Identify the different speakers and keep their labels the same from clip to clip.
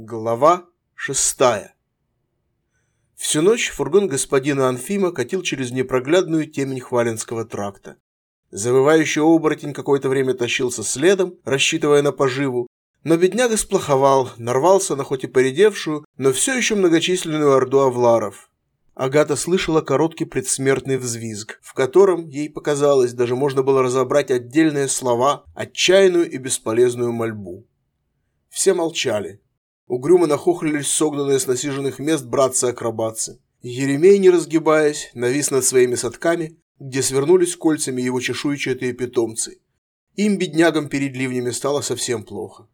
Speaker 1: Глава шестая Всю ночь фургон господина Анфима катил через непроглядную темень Хваленского тракта. Завывающий оборотень какое-то время тащился следом, рассчитывая на поживу, но бедняга сплоховал, нарвался на хоть и поредевшую, но все еще многочисленную орду авларов. Агата слышала короткий предсмертный взвизг, в котором, ей показалось, даже можно было разобрать отдельные слова, отчаянную и бесполезную мольбу. Все молчали, Угрюмо нахохлились согнанные с насиженных мест братцы-акробатцы. Еремей, не разгибаясь, навис над своими садками, где свернулись кольцами его чешуйчатые питомцы. Им, беднягам, перед ливнями стало совсем плохо.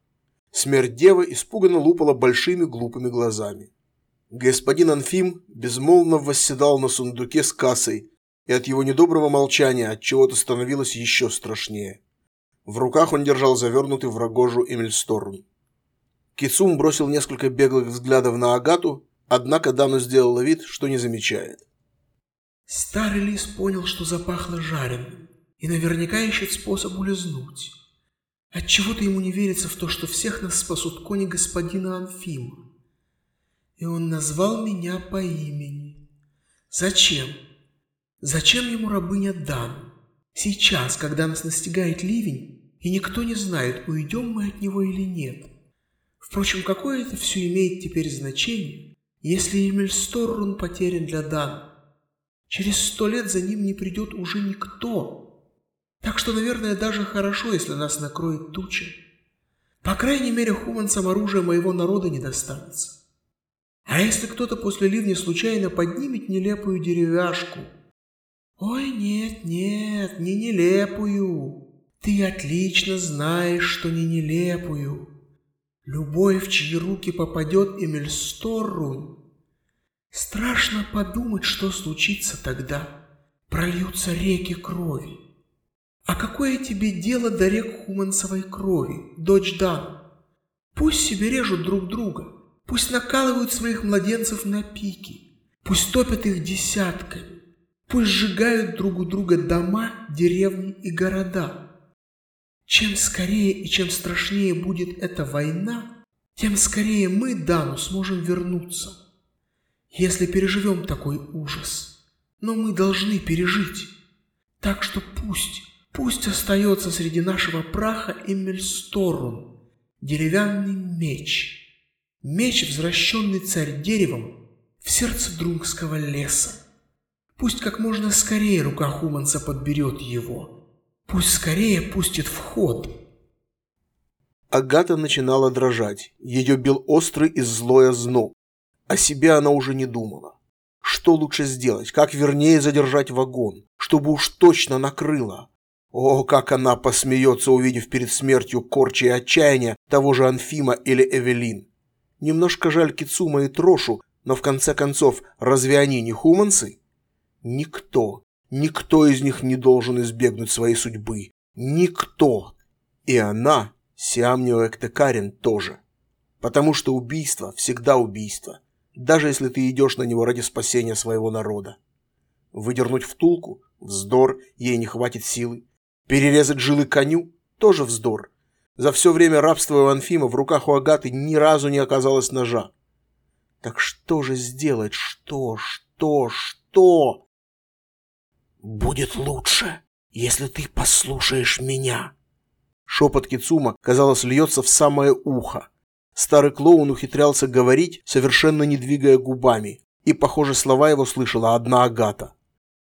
Speaker 1: Смерть девы испуганно лупала большими глупыми глазами. Господин Анфим безмолвно восседал на сундуке с кассой, и от его недоброго молчания от чего-то становилось еще страшнее. В руках он держал завернутый в рогожу Эмильсторн. Кицум бросил несколько беглых взглядов на Агату, однако Дану сделала вид, что не замечает.
Speaker 2: Старый лис понял, что запахло жареным, и наверняка ищет способ улизнуть. Отчего-то ему не верится в то, что всех нас спасут кони господина Анфима. И он назвал меня по имени. Зачем? Зачем ему рабыня Дан? Сейчас, когда нас настигает ливень, и никто не знает, уйдем мы от него или нет. Впрочем, какое это все имеет теперь значение, если Эмиль Сторрун потерян для Дан? Через сто лет за ним не придет уже никто. Так что, наверное, даже хорошо, если нас накроет туча. По крайней мере, хуманцам оружия моего народа не достанется. А если кто-то после ливня случайно поднимет нелепую деревяшку? Ой, нет, нет, не нелепую. Ты отлично знаешь, что не нелепую. Любой, в чьи руки попадет Эмильсторрун. Страшно подумать, что случится тогда. Прольются реки крови. А какое тебе дело до рек Хуманцевой крови, дочь Дан? Пусть себе режут друг друга, пусть накалывают своих младенцев на пики, пусть топят их десятками, пусть сжигают друг у друга дома, деревни и города. Чем скорее и чем страшнее будет эта война, тем скорее мы, Дану, сможем вернуться. Если переживем такой ужас. Но мы должны пережить. Так что пусть, пусть остается среди нашего праха Эмельсторун, деревянный меч. Меч, возвращенный царь деревом в сердце друнгского леса. Пусть как можно скорее рука Хуманса подберет его – Пусть скорее пустит в ход.
Speaker 1: Агата начинала дрожать. Ее бил острый и злой озноб. О себе она уже не думала. Что лучше сделать? Как вернее задержать вагон? Чтобы уж точно накрыло. О, как она посмеется, увидев перед смертью корчи и отчаяния того же Анфима или Эвелин. Немножко жаль Кицума и Трошу, но в конце концов, разве они не хуманцы? Никто, Никто из них не должен избегнуть своей судьбы. Никто. И она, Сиамнио Эктекарин, тоже. Потому что убийство всегда убийство, даже если ты идешь на него ради спасения своего народа. Выдернуть втулку – вздор, ей не хватит силы. Перерезать жилы коню – тоже вздор. За все время рабства у Анфима в руках у Агаты ни разу не оказалось ножа. Так что же сделать? Что? Что? Что?
Speaker 2: «Будет лучше, если ты послушаешь меня».
Speaker 1: Шепот Кицума, казалось, льется в самое ухо. Старый клоун ухитрялся говорить, совершенно не двигая губами, и, похоже, слова его слышала одна Агата.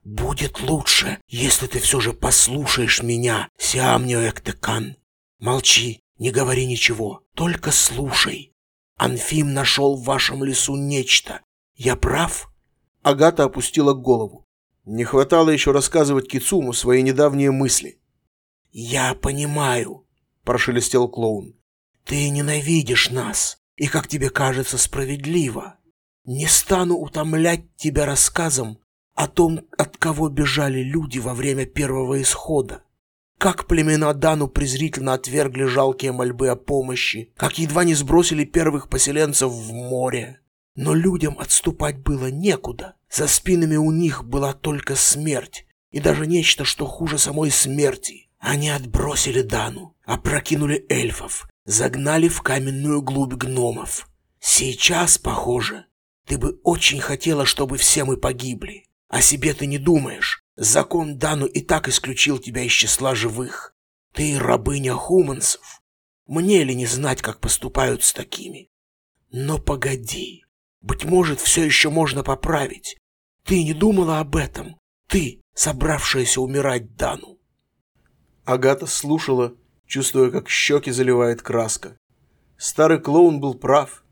Speaker 2: «Будет лучше, если ты все же послушаешь меня, Сиамнио Эктекан. Молчи, не говори ничего, только слушай. Анфим нашел в вашем лесу нечто. Я прав?»
Speaker 1: Агата опустила голову. Не хватало еще рассказывать Кицуму свои недавние мысли.
Speaker 2: «Я понимаю», – прошелестел клоун. «Ты ненавидишь нас, и, как тебе кажется, справедливо. Не стану утомлять тебя рассказом о том, от кого бежали люди во время первого исхода. Как племена Дану презрительно отвергли жалкие мольбы о помощи, как едва не сбросили первых поселенцев в море. Но людям отступать было некуда. За спинами у них была только смерть, и даже нечто, что хуже самой смерти. Они отбросили Дану, опрокинули эльфов, загнали в каменную глубь гномов. Сейчас, похоже, ты бы очень хотела, чтобы все мы погибли. О себе ты не думаешь. Закон Дану и так исключил тебя из числа живых. Ты рабыня хуманцев. Мне ли не знать, как поступают с такими? Но погоди. Быть может, все еще можно поправить. Ты не думала об этом? Ты, собравшаяся умирать Дану.
Speaker 1: Агата слушала, чувствуя, как щеки заливает краска. Старый клоун был прав.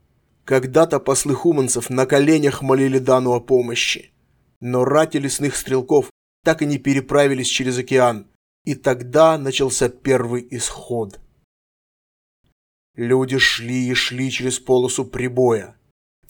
Speaker 1: Когда-то послы хуманцев на коленях молили Дану о помощи. Но рати лесных стрелков так и не переправились через океан, и тогда начался первый исход. Люди шли и шли через полосу прибоя.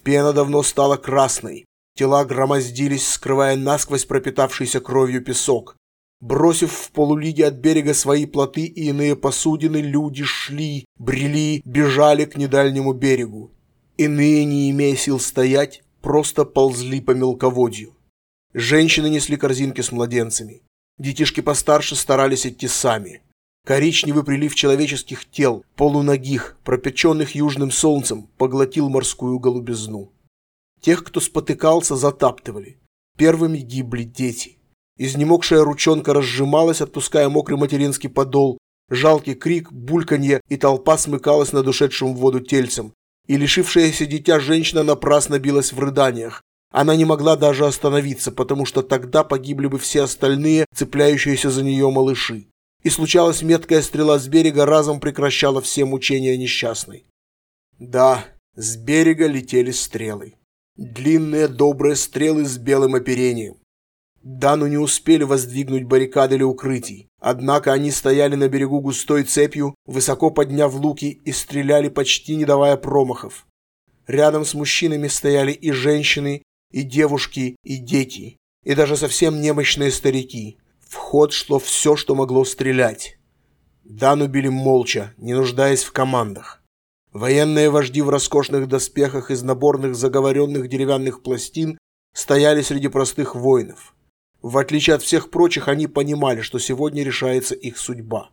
Speaker 1: Пена давно стала красной, тела громоздились, скрывая насквозь пропитавшийся кровью песок. Бросив в полулиге от берега свои плоты и иные посудины, люди шли, брели, бежали к недальнему берегу. Иные, не имея сил стоять, просто ползли по мелководью. Женщины несли корзинки с младенцами. Детишки постарше старались идти сами. Коричневый прилив человеческих тел, полуногих, пропеченных южным солнцем, поглотил морскую голубизну. Тех, кто спотыкался, затаптывали. Первыми гибли дети. Изнемогшая ручонка разжималась, отпуская мокрый материнский подол. Жалкий крик, бульканье, и толпа смыкалась над ушедшим в воду тельцем, и лишившаяся дитя женщина напрасно билась в рыданиях. Она не могла даже остановиться, потому что тогда погибли бы все остальные, цепляющиеся за нее малыши. И случалось, меткая стрела с берега разом прекращала все мучения несчастной. Да, с берега летели стрелы. Длинные добрые стрелы с белым оперением. Дану не успели воздвигнуть баррикады или укрытий, однако они стояли на берегу густой цепью, высоко подняв луки и стреляли почти не давая промахов. Рядом с мужчинами стояли и женщины, и девушки, и дети, и даже совсем немощные старики. В ход шло все, что могло стрелять. Дану били молча, не нуждаясь в командах. Военные вожди в роскошных доспехах из наборных заговоренных деревянных пластин стояли среди простых воинов. В отличие от всех прочих, они понимали, что сегодня решается их судьба.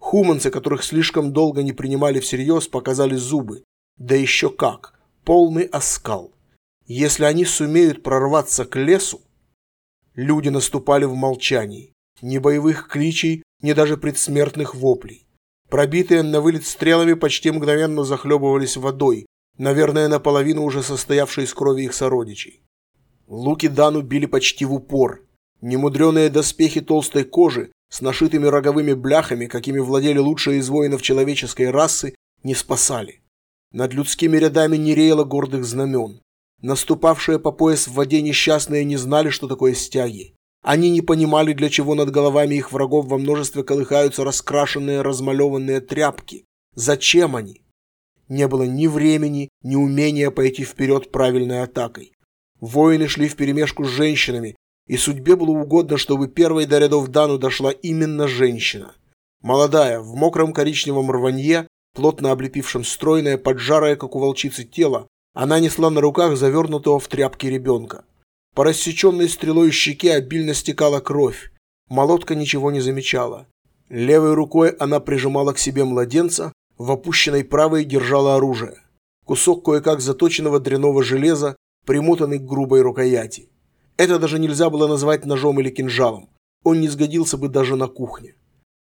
Speaker 1: Хуманцы, которых слишком долго не принимали всерьез, показали зубы. Да еще как! Полный оскал. Если они сумеют прорваться к лесу... Люди наступали в молчании. Ни боевых кличей, ни даже предсмертных воплей. Пробитые на вылет стрелами почти мгновенно захлебывались водой, наверное, наполовину уже состоявшей из крови их сородичей. Луки Дану били почти в упор, Немудреные доспехи толстой кожи с нашитыми роговыми бляхами, какими владели лучшие из воинов человеческой расы, не спасали. Над людскими рядами не реяло гордых знамен. Наступавшие по пояс в воде несчастные не знали, что такое стяги. Они не понимали, для чего над головами их врагов во множестве колыхаются раскрашенные, размалеванные тряпки. Зачем они? Не было ни времени, ни умения пойти вперед правильной атакой. Воины шли вперемешку с женщинами, и судьбе было угодно, чтобы первой до рядов Дану дошла именно женщина. Молодая, в мокром коричневом рванье, плотно облепившем стройное, поджарое, как у волчицы, тело, она несла на руках завернутого в тряпки ребенка. По рассеченной стрелой щеке обильно стекала кровь. Молотка ничего не замечала. Левой рукой она прижимала к себе младенца, в опущенной правой держала оружие. Кусок кое-как заточенного дряного железа, примотанный к грубой рукояти. Это даже нельзя было назвать ножом или кинжалом. Он не сгодился бы даже на кухне.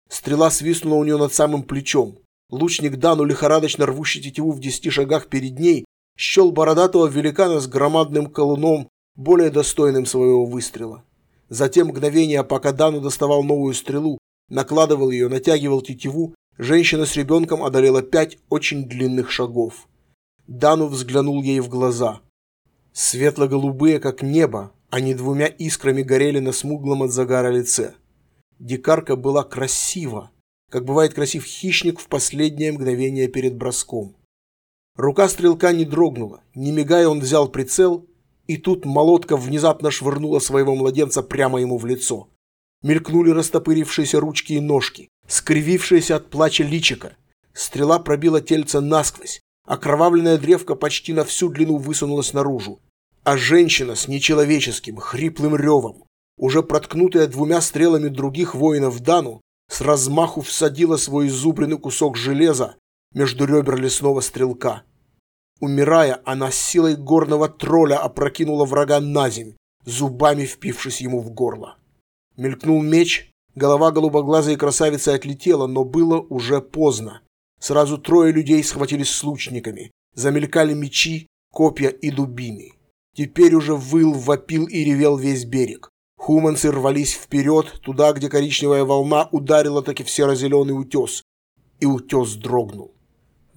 Speaker 1: Стрела свистнула у нее над самым плечом. Лучник Дану, лихорадочно рвущий тетиву в десяти шагах перед ней, счел бородатого великана с громадным колуном, более достойным своего выстрела. Затем мгновение, пока Дану доставал новую стрелу, накладывал ее, натягивал тетиву, женщина с ребенком одолела пять очень длинных шагов. Дану взглянул ей в глаза. Светло-голубые, как небо, они двумя искрами горели на смуглом от загара лице. Дикарка была красива, как бывает красив хищник в последнее мгновение перед броском. Рука стрелка не дрогнула, не мигая он взял прицел, и тут молотка внезапно швырнула своего младенца прямо ему в лицо. Мелькнули растопырившиеся ручки и ножки, скривившиеся от плача личика. Стрела пробила тельце насквозь, окровавленная древка почти на всю длину высунулась наружу, а женщина с нечеловеческим, хриплым ревом, уже проткнутая двумя стрелами других воинов Дану, с размаху всадила свой изубренный кусок железа между ребер лесного стрелка. Умирая, она силой горного тролля опрокинула врага на земь, зубами впившись ему в горло. Мелькнул меч, голова голубоглазой красавицы отлетела, но было уже поздно. Сразу трое людей схватились с лучниками. Замелькали мечи, копья и дубины. Теперь уже выл, вопил и ревел весь берег. Хуманцы рвались вперед, туда, где коричневая волна ударила таки в серо-зеленый утес. И утес дрогнул.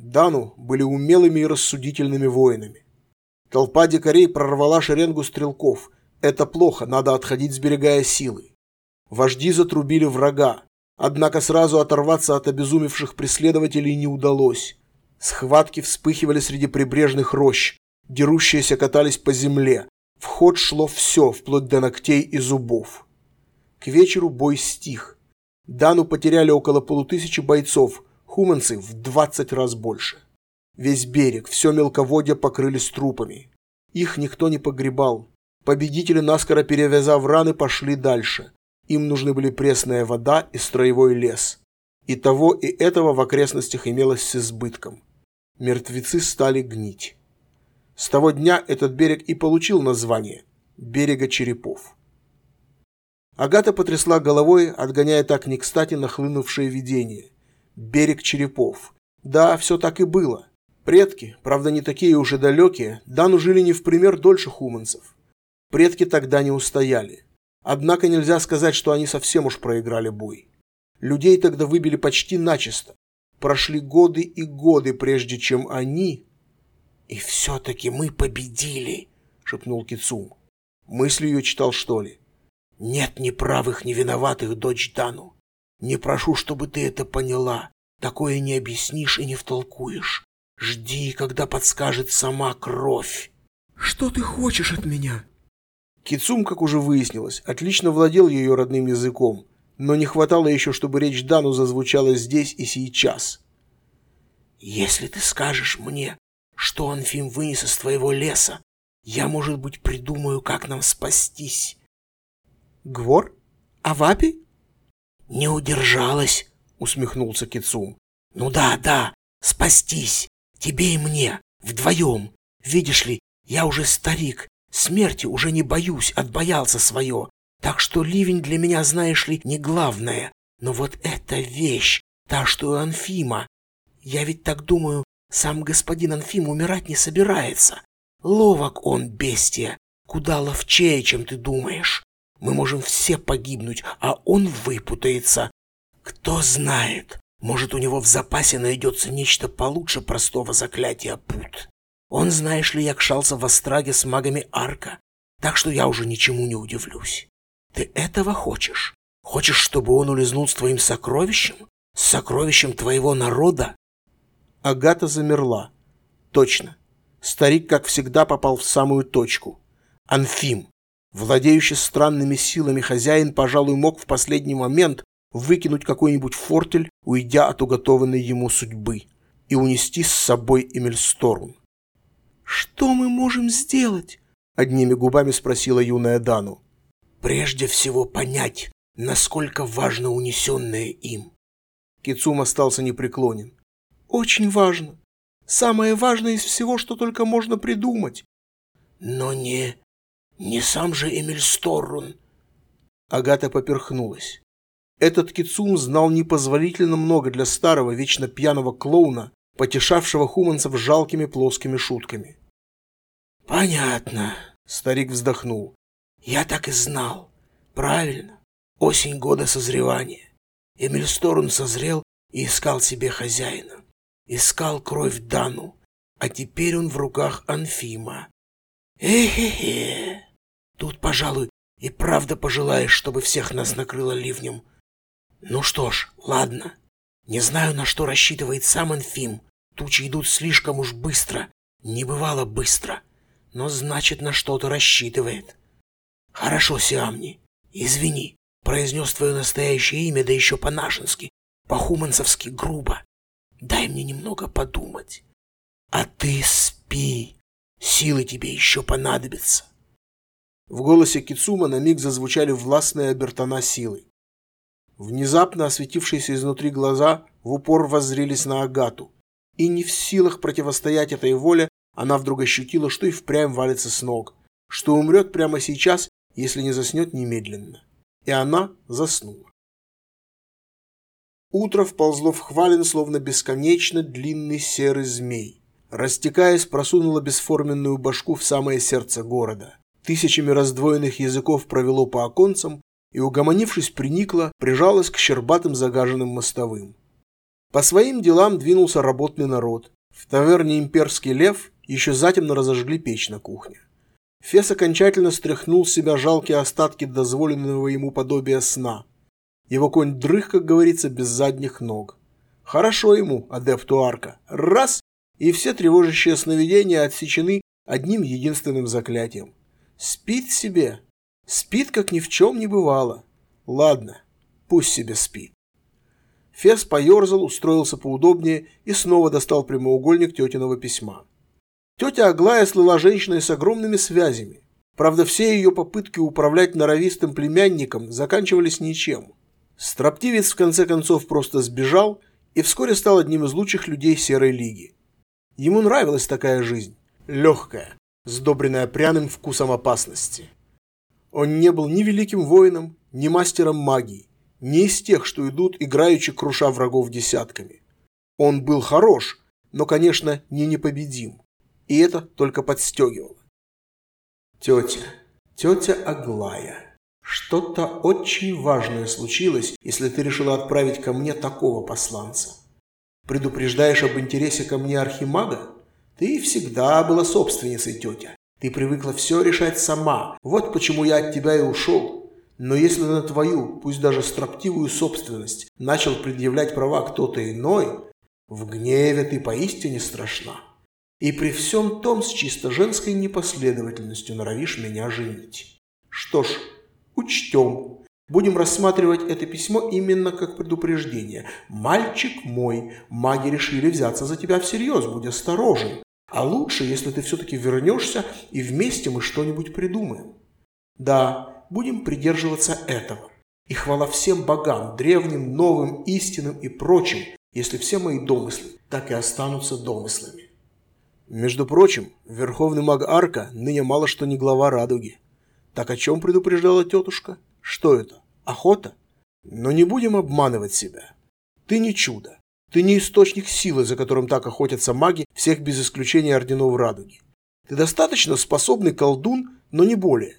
Speaker 1: Дану были умелыми и рассудительными воинами. Толпа дикарей прорвала шеренгу стрелков. Это плохо, надо отходить, сберегая силы. Вожди затрубили врага. Однако сразу оторваться от обезумевших преследователей не удалось. Схватки вспыхивали среди прибрежных рощ. Дерущиеся катались по земле. В ход шло все, вплоть до ногтей и зубов. К вечеру бой стих. Дану потеряли около полутысячи бойцов, хуманцы в 20 раз больше. Весь берег, все мелководье покрылись трупами. Их никто не погребал. Победители, наскоро перевязав раны, пошли дальше. Им нужны были пресная вода и строевой лес. И того, и этого в окрестностях имелось с избытком. Мертвецы стали гнить. С того дня этот берег и получил название – берега черепов. Агата потрясла головой, отгоняя так не кстати нахлынувшее видение. Берег черепов. Да, все так и было. Предки, правда не такие уж и далекие, Дану жили не в пример дольше хуманцев. Предки тогда не устояли. Однако нельзя сказать, что они совсем уж проиграли бой. Людей тогда выбили почти начисто. Прошли годы и годы, прежде чем они... «И все-таки мы победили!» — шепнул Кицум. Мысль ее читал, что ли? «Нет ни правых, ни виноватых, дочь Дану. Не прошу, чтобы ты это поняла. Такое не объяснишь и не втолкуешь. Жди, когда подскажет сама кровь».
Speaker 2: «Что ты хочешь от меня?»
Speaker 1: Кицум, как уже выяснилось, отлично владел ее родным языком, но не хватало еще, чтобы речь Дану зазвучала здесь и сейчас.
Speaker 2: «Если ты скажешь мне, что Анфим вынес из твоего леса, я, может быть, придумаю, как нам спастись».
Speaker 1: «Гвор? Авапи?»
Speaker 2: «Не удержалась», — усмехнулся Кицум. «Ну да, да, спастись, тебе и мне, вдвоем. Видишь ли, я уже старик, Смерти уже не боюсь, отбоялся свое. Так что ливень для меня, знаешь ли, не главное. Но вот эта вещь, та, что у Анфима. Я ведь так думаю, сам господин Анфим умирать не собирается. Ловок он, бестия, куда ловчее, чем ты думаешь. Мы можем все погибнуть, а он выпутается. Кто знает, может, у него в запасе найдется нечто получше простого заклятия пут. Он, знаешь ли, якшался в Остраге с магами Арка, так что я уже ничему не удивлюсь. Ты этого хочешь? Хочешь, чтобы он улизнул с твоим сокровищем? С сокровищем твоего народа?»
Speaker 1: Агата замерла. Точно. Старик, как всегда, попал в самую точку. Анфим. Владеющий странными силами хозяин, пожалуй, мог в последний момент выкинуть какой-нибудь фортель, уйдя от уготованной ему судьбы, и унести с собой Эмильсторн.
Speaker 2: «Что мы можем сделать?» — одними губами спросила юная Дану. «Прежде всего понять, насколько важно унесенное им».
Speaker 1: Кицум остался непреклонен.
Speaker 2: «Очень важно. Самое важное из всего, что только можно придумать». «Но не... не сам же Эмиль Сторрун».
Speaker 1: Агата поперхнулась. Этот Кицум знал непозволительно много для старого, вечно пьяного клоуна, потешавшего хуманцев жалкими плоскими шутками.
Speaker 2: «Понятно», — старик вздохнул. «Я так и знал. Правильно. Осень года созревания. Эмиль Сторон созрел и искал себе хозяина. Искал кровь Дану, а теперь он в руках Анфима. Эхе-хе. Тут, пожалуй, и правда пожелаешь, чтобы всех нас накрыло ливнем. Ну что ж, ладно. Не знаю, на что рассчитывает сам Анфим. Тучи идут слишком уж быстро. Не бывало быстро но значит на что-то рассчитывает. Хорошо, Сиамни, извини, произнес твое настоящее имя, да еще по-нашенски, по-хуманцевски грубо. Дай мне немного подумать. А ты спи, силы тебе еще понадобятся.
Speaker 1: В голосе Кицума на миг зазвучали властные обертона силы. Внезапно осветившиеся изнутри глаза в упор воззрелись на Агату, и не в силах противостоять этой воле, Она вдруг ощутила, что и впрямь валится с ног, что умрет прямо сейчас, если не заснет немедленно. И она заснула. Утро вползло в Хвалин, словно бесконечно длинный серый змей. Растекаясь, просунуло бесформенную башку в самое сердце города. Тысячами раздвоенных языков провело по оконцам и, угомонившись, приникла, прижалась к щербатым загаженным мостовым. По своим делам двинулся работный народ. В таверне «Имперский лев» еще затемно разожгли печь на кухне. Фес окончательно стряхнул с себя жалкие остатки дозволенного ему подобия сна. Его конь дрых, как говорится, без задних ног. Хорошо ему, адепту арка. Раз, и все тревожащие сновидения отсечены одним единственным заклятием. Спит себе. Спит, как ни в чем не бывало. Ладно, пусть себе спит. Фес поерзал, устроился поудобнее и снова достал прямоугольник тетиного письма. Тетя Аглая слыла женщиной с огромными связями. Правда, все ее попытки управлять норовистым племянником заканчивались ничем. Строптивец в конце концов просто сбежал и вскоре стал одним из лучших людей Серой Лиги. Ему нравилась такая жизнь, легкая, сдобренная пряным вкусом опасности. Он не был ни великим воином, ни мастером магии, не из тех, что идут, играючи круша врагов десятками. Он был хорош, но, конечно, не непобедим. И это только подстегивало. Тетя, тетя Аглая. Что-то очень важное случилось, если ты решила отправить ко мне такого посланца. Предупреждаешь об интересе ко мне архимага? Ты всегда была собственницей, тетя. Ты привыкла все решать сама. Вот почему я от тебя и ушел. Но если на твою, пусть даже строптивую собственность, начал предъявлять права кто-то иной, в гневе ты поистине страшна. И при всем том с чисто женской непоследовательностью норовишь меня женить. Что ж, Учтем. Будем рассматривать это письмо именно как предупреждение. Мальчик мой, маги решили взяться за тебя всерьез, будь осторожен. А лучше, если ты все-таки вернешься, и вместе мы что-нибудь придумаем. Да, будем придерживаться этого. И хвала всем богам, древним, новым, истинным и прочим, если все мои домыслы так и останутся домыслами. Между прочим, верховный маг Арка ныне мало что не глава радуги. Так о чем предупреждала тетушка? Что это? Охота? Но не будем обманывать себя. Ты не чудо. Ты не источник силы, за которым так охотятся маги всех без исключения орденов радуги. Ты достаточно способный колдун, но не более.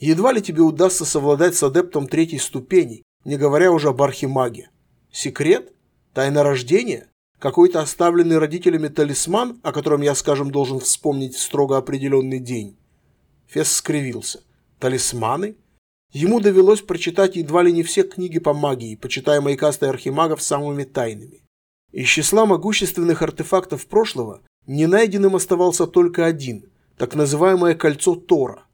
Speaker 1: Едва ли тебе удастся совладать с адептом третьей ступени, не говоря уже об архимаге. Секрет? Тайна рождения? Какой-то оставленный родителями талисман, о котором я, скажем, должен вспомнить в строго определенный день? Фес скривился. Талисманы? Ему довелось прочитать едва ли не все книги по магии, почитая маякастой архимагов самыми тайными. Из числа могущественных артефактов прошлого не найденным оставался только один, так называемое кольцо Тора.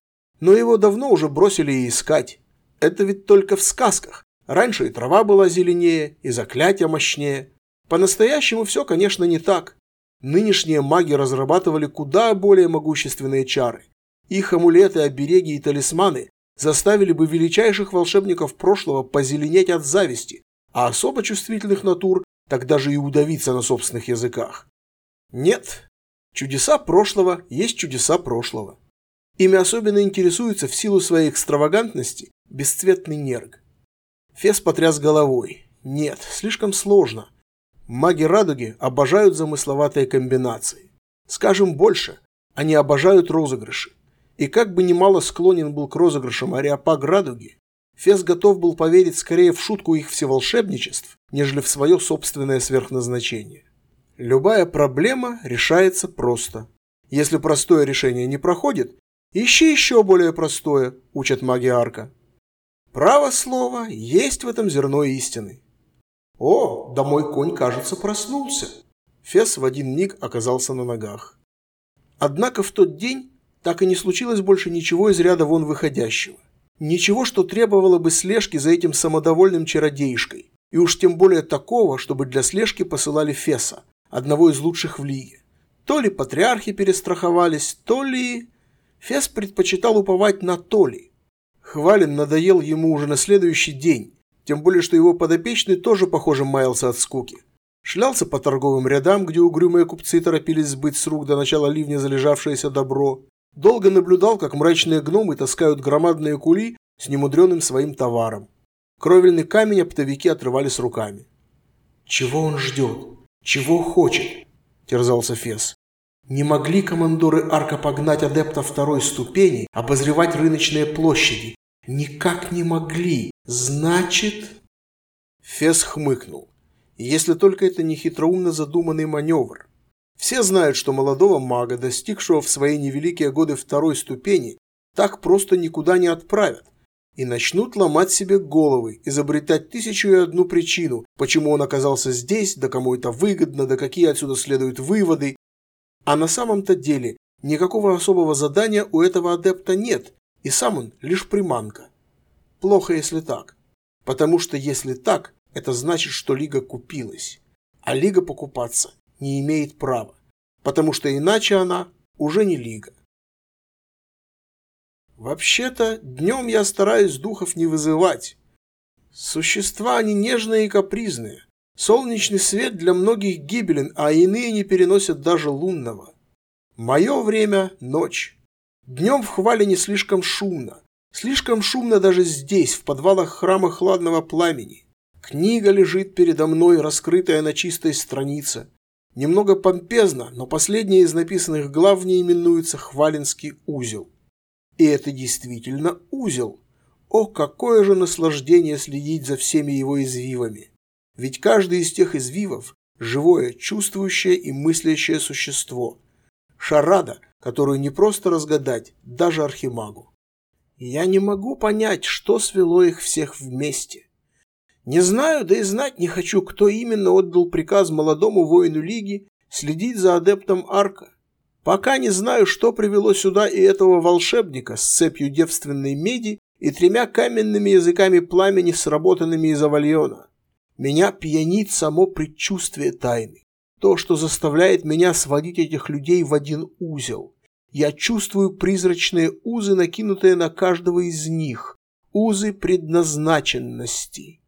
Speaker 1: Но его давно уже бросили и искать. Это ведь только в сказках. Раньше и трава была зеленее, и заклятия мощнее. По-настоящему все, конечно, не так. Нынешние маги разрабатывали куда более могущественные чары. Их амулеты, обереги и талисманы заставили бы величайших волшебников прошлого позеленеть от зависти, а особо чувствительных натур так даже и удавиться на собственных языках. Нет, чудеса прошлого есть чудеса прошлого. Ими особенно интересуется в силу своей экстравагантности бесцветный нерг. Фес потряс головой. Нет, слишком сложно. Маги радуги обожают замысловатые комбинации. Скажем больше, они обожают розыгрыши. И как бы немало склонен был к розыгрышам Ариапаг Радуги, Фес готов был поверить скорее в шутку их всеволшебничеств, нежели в свое собственное сверхназначение. Любая проблема решается просто. Если простое решение не проходит, ищи еще более простое, учат маги Арка. Право слово, есть в этом зерно истины. О, да мой конь, кажется, проснулся. Фес в один миг оказался на ногах. Однако в тот день так и не случилось больше ничего из ряда вон выходящего. Ничего, что требовало бы слежки за этим самодовольным чародеишкой. И уж тем более такого, чтобы для слежки посылали Феса, одного из лучших в лиге. То ли патриархи перестраховались, то ли... Фес предпочитал уповать на то ли. Хвалин надоел ему уже на следующий день, тем более, что его подопечный тоже, похоже, маялся от скуки. шлялся по торговым рядам, где угрюмые купцы торопились сбыть с рук до начала ливня залежавшееся добро, долго наблюдал, как мрачные гномы таскают громадные кули с немудреным своим товаром. Кровельный камень оптовики отрывали с руками.
Speaker 2: «Чего он ждет? Чего хочет?» – терзался Фес. «Не могли командоры Арка погнать адепта второй ступени, обозревать рыночные площади? Никак не могли. Значит...»
Speaker 1: Фес хмыкнул. Если только это не хитроумно задуманный маневр. Все знают, что молодого мага, достигшего в свои невеликие годы второй ступени, так просто никуда не отправят и начнут ломать себе головы, изобретать тысячу и одну причину, почему он оказался здесь, да кому это выгодно, да какие отсюда следуют выводы. А на самом-то деле никакого особого задания у этого адепта нет, и сам он лишь приманка. Плохо, если так. Потому что если так, это значит, что Лига купилась. А Лига покупаться не имеет права, потому что иначе она уже не Лига. Вообще-то, днем я стараюсь духов не вызывать. Существа они нежные и капризные. Солнечный свет для многих гибелен, а иные не переносят даже лунного. Мое время – ночь. Днем в хвале не слишком шумно. Слишком шумно даже здесь, в подвалах храма хладного пламени. Книга лежит передо мной, раскрытая на чистой странице. Немного помпезно, но последняя из написанных глав в ней именуется «Хваленский узел». И это действительно узел. О, какое же наслаждение следить за всеми его извивами. Ведь каждый из тех извивов – живое, чувствующее и мыслящее существо. Шарада, которую не просто разгадать даже архимагу. Я не могу понять, что свело их всех вместе. Не знаю, да и знать не хочу, кто именно отдал приказ молодому воину Лиги следить за адептом Арка. Пока не знаю, что привело сюда и этого волшебника с цепью девственной меди и тремя каменными языками пламени, сработанными из авальона. Меня пьянит само предчувствие тайны. То, что заставляет меня сводить этих людей в один узел. Я чувствую призрачные узы, накинутые на каждого из них. Узы предназначенности.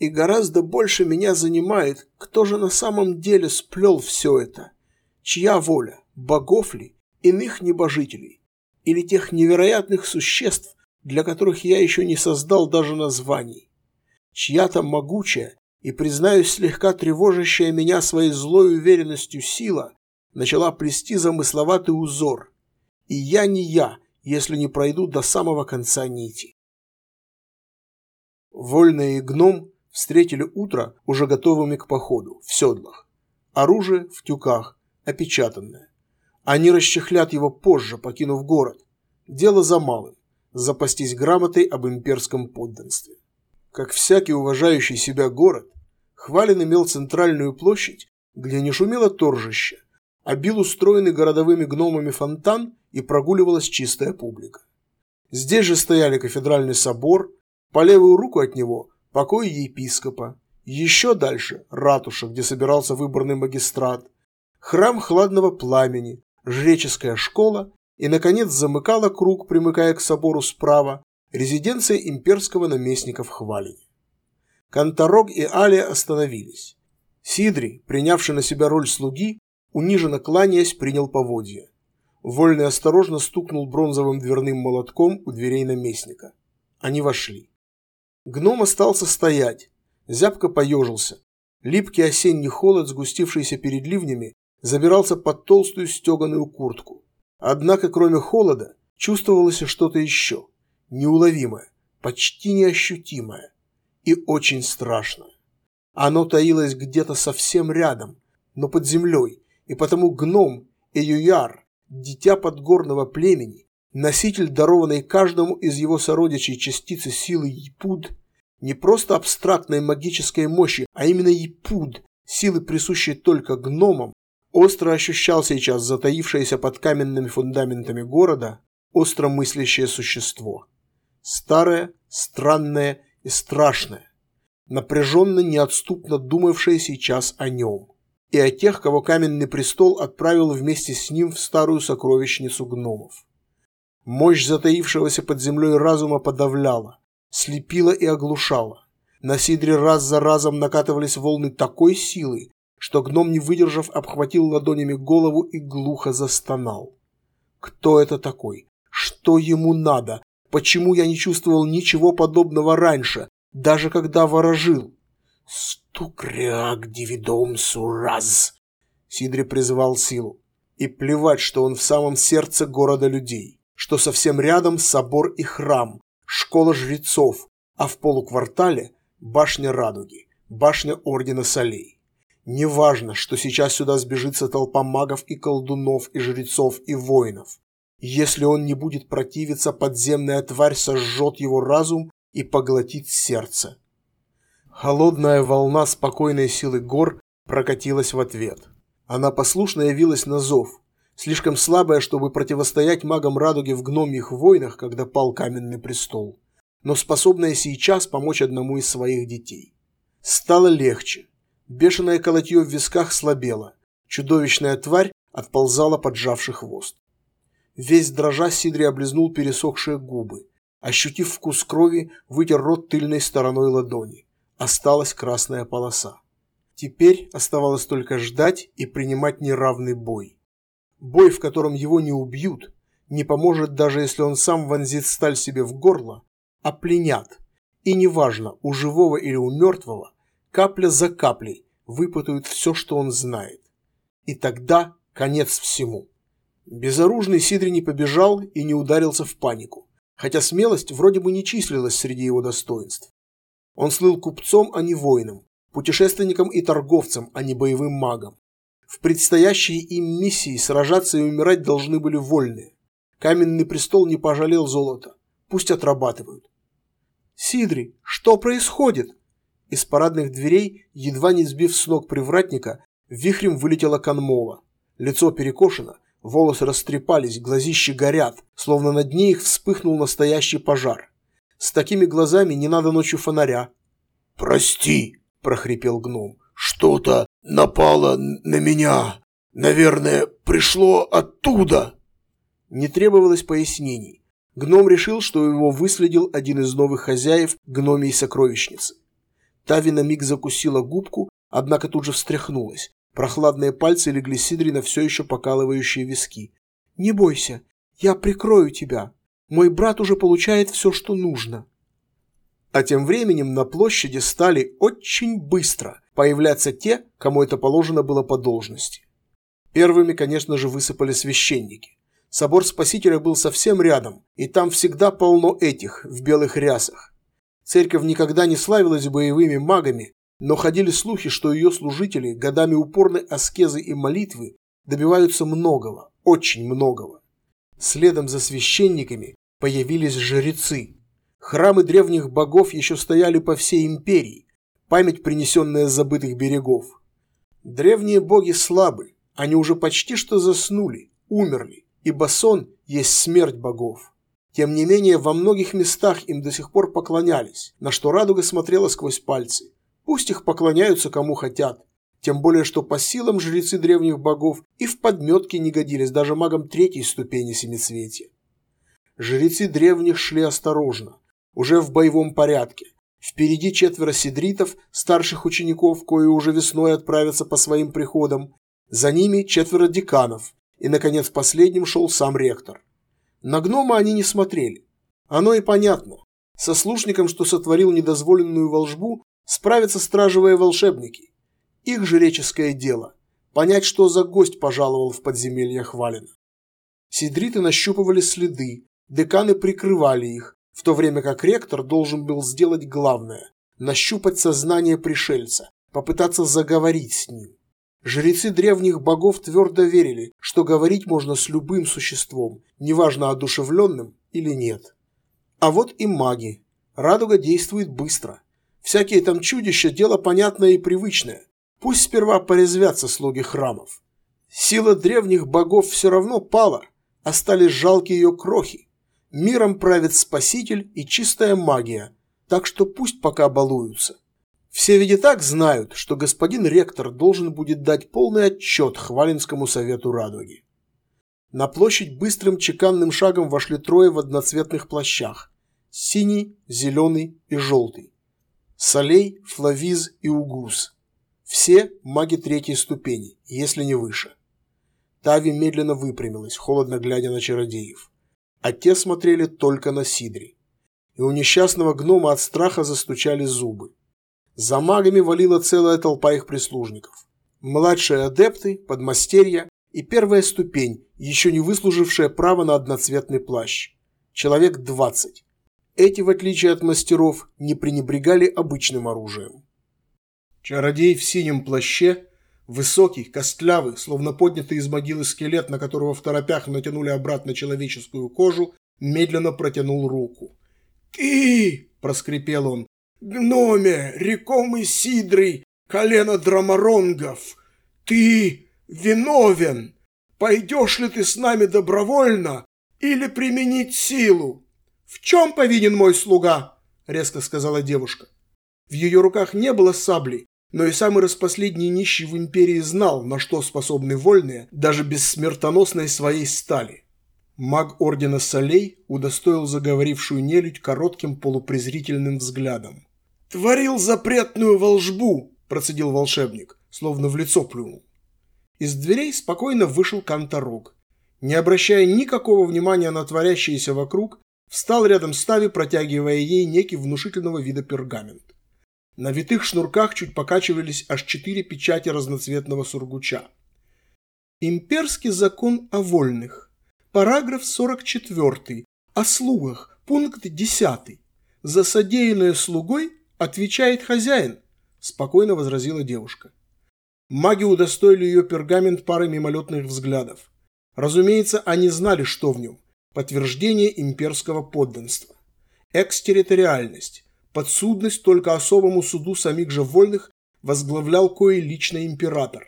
Speaker 1: И гораздо больше меня занимает, кто же на самом деле сплел все это. Чья воля? богов ли, иных небожителей, или тех невероятных существ, для которых я еще не создал даже названий. Чья-то могучая и, признаюсь, слегка тревожащая меня своей злой уверенностью сила начала плести замысловатый узор. И я не я, если не пройду до самого конца нити. Вольная и гном встретили утро уже готовыми к походу, в седлах. Оружие в тюках, опечатанное. Они расчехлят его позже, покинув город. Дело за малым – запастись грамотой об имперском подданстве. Как всякий уважающий себя город, Хвалин имел центральную площадь, где не шумело торжище, а бил устроенный городовыми гномами фонтан и прогуливалась чистая публика. Здесь же стояли кафедральный собор, по левую руку от него – покой епископа, еще дальше – ратуша, где собирался выборный магистрат, храм хладного пламени, жреческая школа и, наконец, замыкала круг, примыкая к собору справа, резиденция имперского наместника в Хвалине. Конторог и Алия остановились. Сидри, принявший на себя роль слуги, униженно кланяясь, принял поводья. Вольный осторожно стукнул бронзовым дверным молотком у дверей наместника. Они вошли. Гном остался стоять, зябко поежился. Липкий осенний холод, сгустившийся перед ливнями, забирался под толстую стеганую куртку. Однако, кроме холода, чувствовалось что-то еще, неуловимое, почти неощутимое и очень страшное. Оно таилось где-то совсем рядом, но под землей, и потому гном Эюяр, дитя подгорного племени, носитель дарованной каждому из его сородичей частицы силы Япуд, не просто абстрактной магической мощи, а именно Япуд, силы, присущей только гномам, Остро ощущал сейчас затаившееся под каменными фундаментами города остро мыслящее существо. Старое, странное и страшное, напряженно неотступно думавшее сейчас о нем и о тех, кого каменный престол отправил вместе с ним в старую сокровищницу гномов. Мощь затаившегося под землей разума подавляла, слепила и оглушала. На Сидре раз за разом накатывались волны такой силы, что гном, не выдержав, обхватил ладонями голову и глухо застонал. Кто это такой? Что ему надо? Почему я не чувствовал ничего подобного раньше, даже когда ворожил? «Стукряк дивидом сураз!» Сидри призывал силу. И плевать, что он в самом сердце города людей, что совсем рядом собор и храм, школа жрецов, а в полуквартале башня Радуги, башня Ордена Солей. Неважно, что сейчас сюда сбежится толпа магов и колдунов, и жрецов, и воинов. Если он не будет противиться, подземная тварь сожжет его разум и поглотит сердце. Холодная волна спокойной силы гор прокатилась в ответ. Она послушно явилась на зов, слишком слабая, чтобы противостоять магам радуги в гномьих войнах, когда пал каменный престол, но способная сейчас помочь одному из своих детей. Стало легче. Бешеное колотье в висках слабело. Чудовищная тварь отползала, поджавший хвост. Весь дрожа Сидри облизнул пересохшие губы. Ощутив вкус крови, вытер рот тыльной стороной ладони. Осталась красная полоса. Теперь оставалось только ждать и принимать неравный бой. Бой, в котором его не убьют, не поможет даже если он сам вонзит сталь себе в горло, а пленят. И неважно, у живого или у мертвого, капля за каплей выпытают все, что он знает. И тогда конец всему. Безоружный Сидри не побежал и не ударился в панику, хотя смелость вроде бы не числилась среди его достоинств. Он слыл купцом, а не воином, путешественником и торговцем, а не боевым магом. В предстоящей им миссии сражаться и умирать должны были вольные. Каменный престол не пожалел золота. Пусть отрабатывают. «Сидри, что происходит?» Из парадных дверей, едва не сбив с ног привратника, вихрем вылетела Канмова. Лицо перекошено, волосы растрепались, глазищи горят, словно над ней их вспыхнул настоящий пожар. С такими глазами не надо ночью фонаря.
Speaker 3: «Прости», – прохрипел гном, – «что-то напало на меня. Наверное, пришло оттуда».
Speaker 1: Не требовалось пояснений. Гном решил, что его выследил один из новых хозяев гномей сокровищницы. Тави на миг закусила губку, однако тут же встряхнулась. Прохладные пальцы легли Сидри на все еще покалывающие виски. «Не бойся, я прикрою тебя. Мой брат уже получает все, что нужно». А тем временем на площади стали очень быстро появляться те, кому это положено было по должности. Первыми, конечно же, высыпали священники. Собор Спасителя был совсем рядом, и там всегда полно этих, в белых рясах. Церковь никогда не славилась боевыми магами, но ходили слухи, что ее служители годами упорной аскезы и молитвы добиваются многого, очень многого. Следом за священниками появились жрецы. Храмы древних богов еще стояли по всей империи, память, принесенная с забытых берегов. Древние боги слабы, они уже почти что заснули, умерли, ибо сон есть смерть богов. Тем не менее, во многих местах им до сих пор поклонялись, на что радуга смотрела сквозь пальцы. Пусть их поклоняются кому хотят. Тем более, что по силам жрецы древних богов и в подметке не годились даже магам третьей ступени семицветия. Жрецы древних шли осторожно, уже в боевом порядке. Впереди четверо сидритов, старших учеников, кои уже весной отправятся по своим приходам. За ними четверо деканов. И, наконец, последним шел сам ректор. На гнома они не смотрели. Оно и понятно. Со слушником, что сотворил недозволенную волжбу, справятся стражевые волшебники. Их жреческое дело – понять, что за гость пожаловал в подземелье Хвалина. Сидриты нащупывали следы, деканы прикрывали их, в то время как ректор должен был сделать главное – нащупать сознание пришельца, попытаться заговорить с ним. Жрецы древних богов твердо верили, что говорить можно с любым существом, неважно одушевленным или нет. А вот и маги. Радуга действует быстро. Всякие там чудища – дело понятное и привычное. Пусть сперва порезвятся слуги храмов. Сила древних богов все равно пала, остались жалкие ее крохи. Миром правит Спаситель и чистая магия, так что пусть пока балуются. Все ведь и так знают, что господин ректор должен будет дать полный отчет Хвалинскому совету Радуги. На площадь быстрым чеканным шагом вошли трое в одноцветных плащах – синий, зеленый и желтый. Солей, Флавиз и Угус. Все маги третьей ступени, если не выше. Тави медленно выпрямилась, холодно глядя на чародеев. А те смотрели только на Сидри. И у несчастного гнома от страха застучали зубы. За магами валила целая толпа их прислужников. Младшие адепты, подмастерья и первая ступень, еще не выслужившая право на одноцветный плащ. Человек 20. Эти, в отличие от мастеров, не пренебрегали обычным оружием. Чародей в синем плаще, высокий, костлявый, словно поднятый из могилы скелет, на которого в торопях натянули обратно человеческую кожу, медленно протянул руку.
Speaker 3: «Ты!» – проскрипел он. «Гноме, рекомый Сидрый, колено драмаронгов! Ты виновен! Пойдешь ли ты с нами добровольно или применить силу?»
Speaker 1: «В чем повинен мой слуга?» – резко сказала девушка. В ее руках не было сабли, но и самый распоследний нищий в империи знал, на что способны вольные, даже без смертоносной своей стали. Маг Ордена Солей удостоил заговорившую нелюдь коротким полупрезрительным взглядом.
Speaker 3: «Творил запретную волжбу!» – процедил волшебник,
Speaker 1: словно в лицо плюнул. Из дверей спокойно вышел Канторог. Не обращая никакого внимания на творящееся вокруг, встал рядом с Тави, протягивая ей некий внушительного вида пергамент. На витых шнурках чуть покачивались аж четыре печати разноцветного сургуча. Имперский закон о вольных. Параграф 44. О слугах. Пункт 10. За содеянное слугой отвечает хозяин, спокойно возразила девушка. Маги удостоили ее пергамент парой мимолетных взглядов. Разумеется, они знали, что в нем подтверждение имперского подданства, экстерриториальность, подсудность только особому суду самих же вольных возглавлял кое лично император.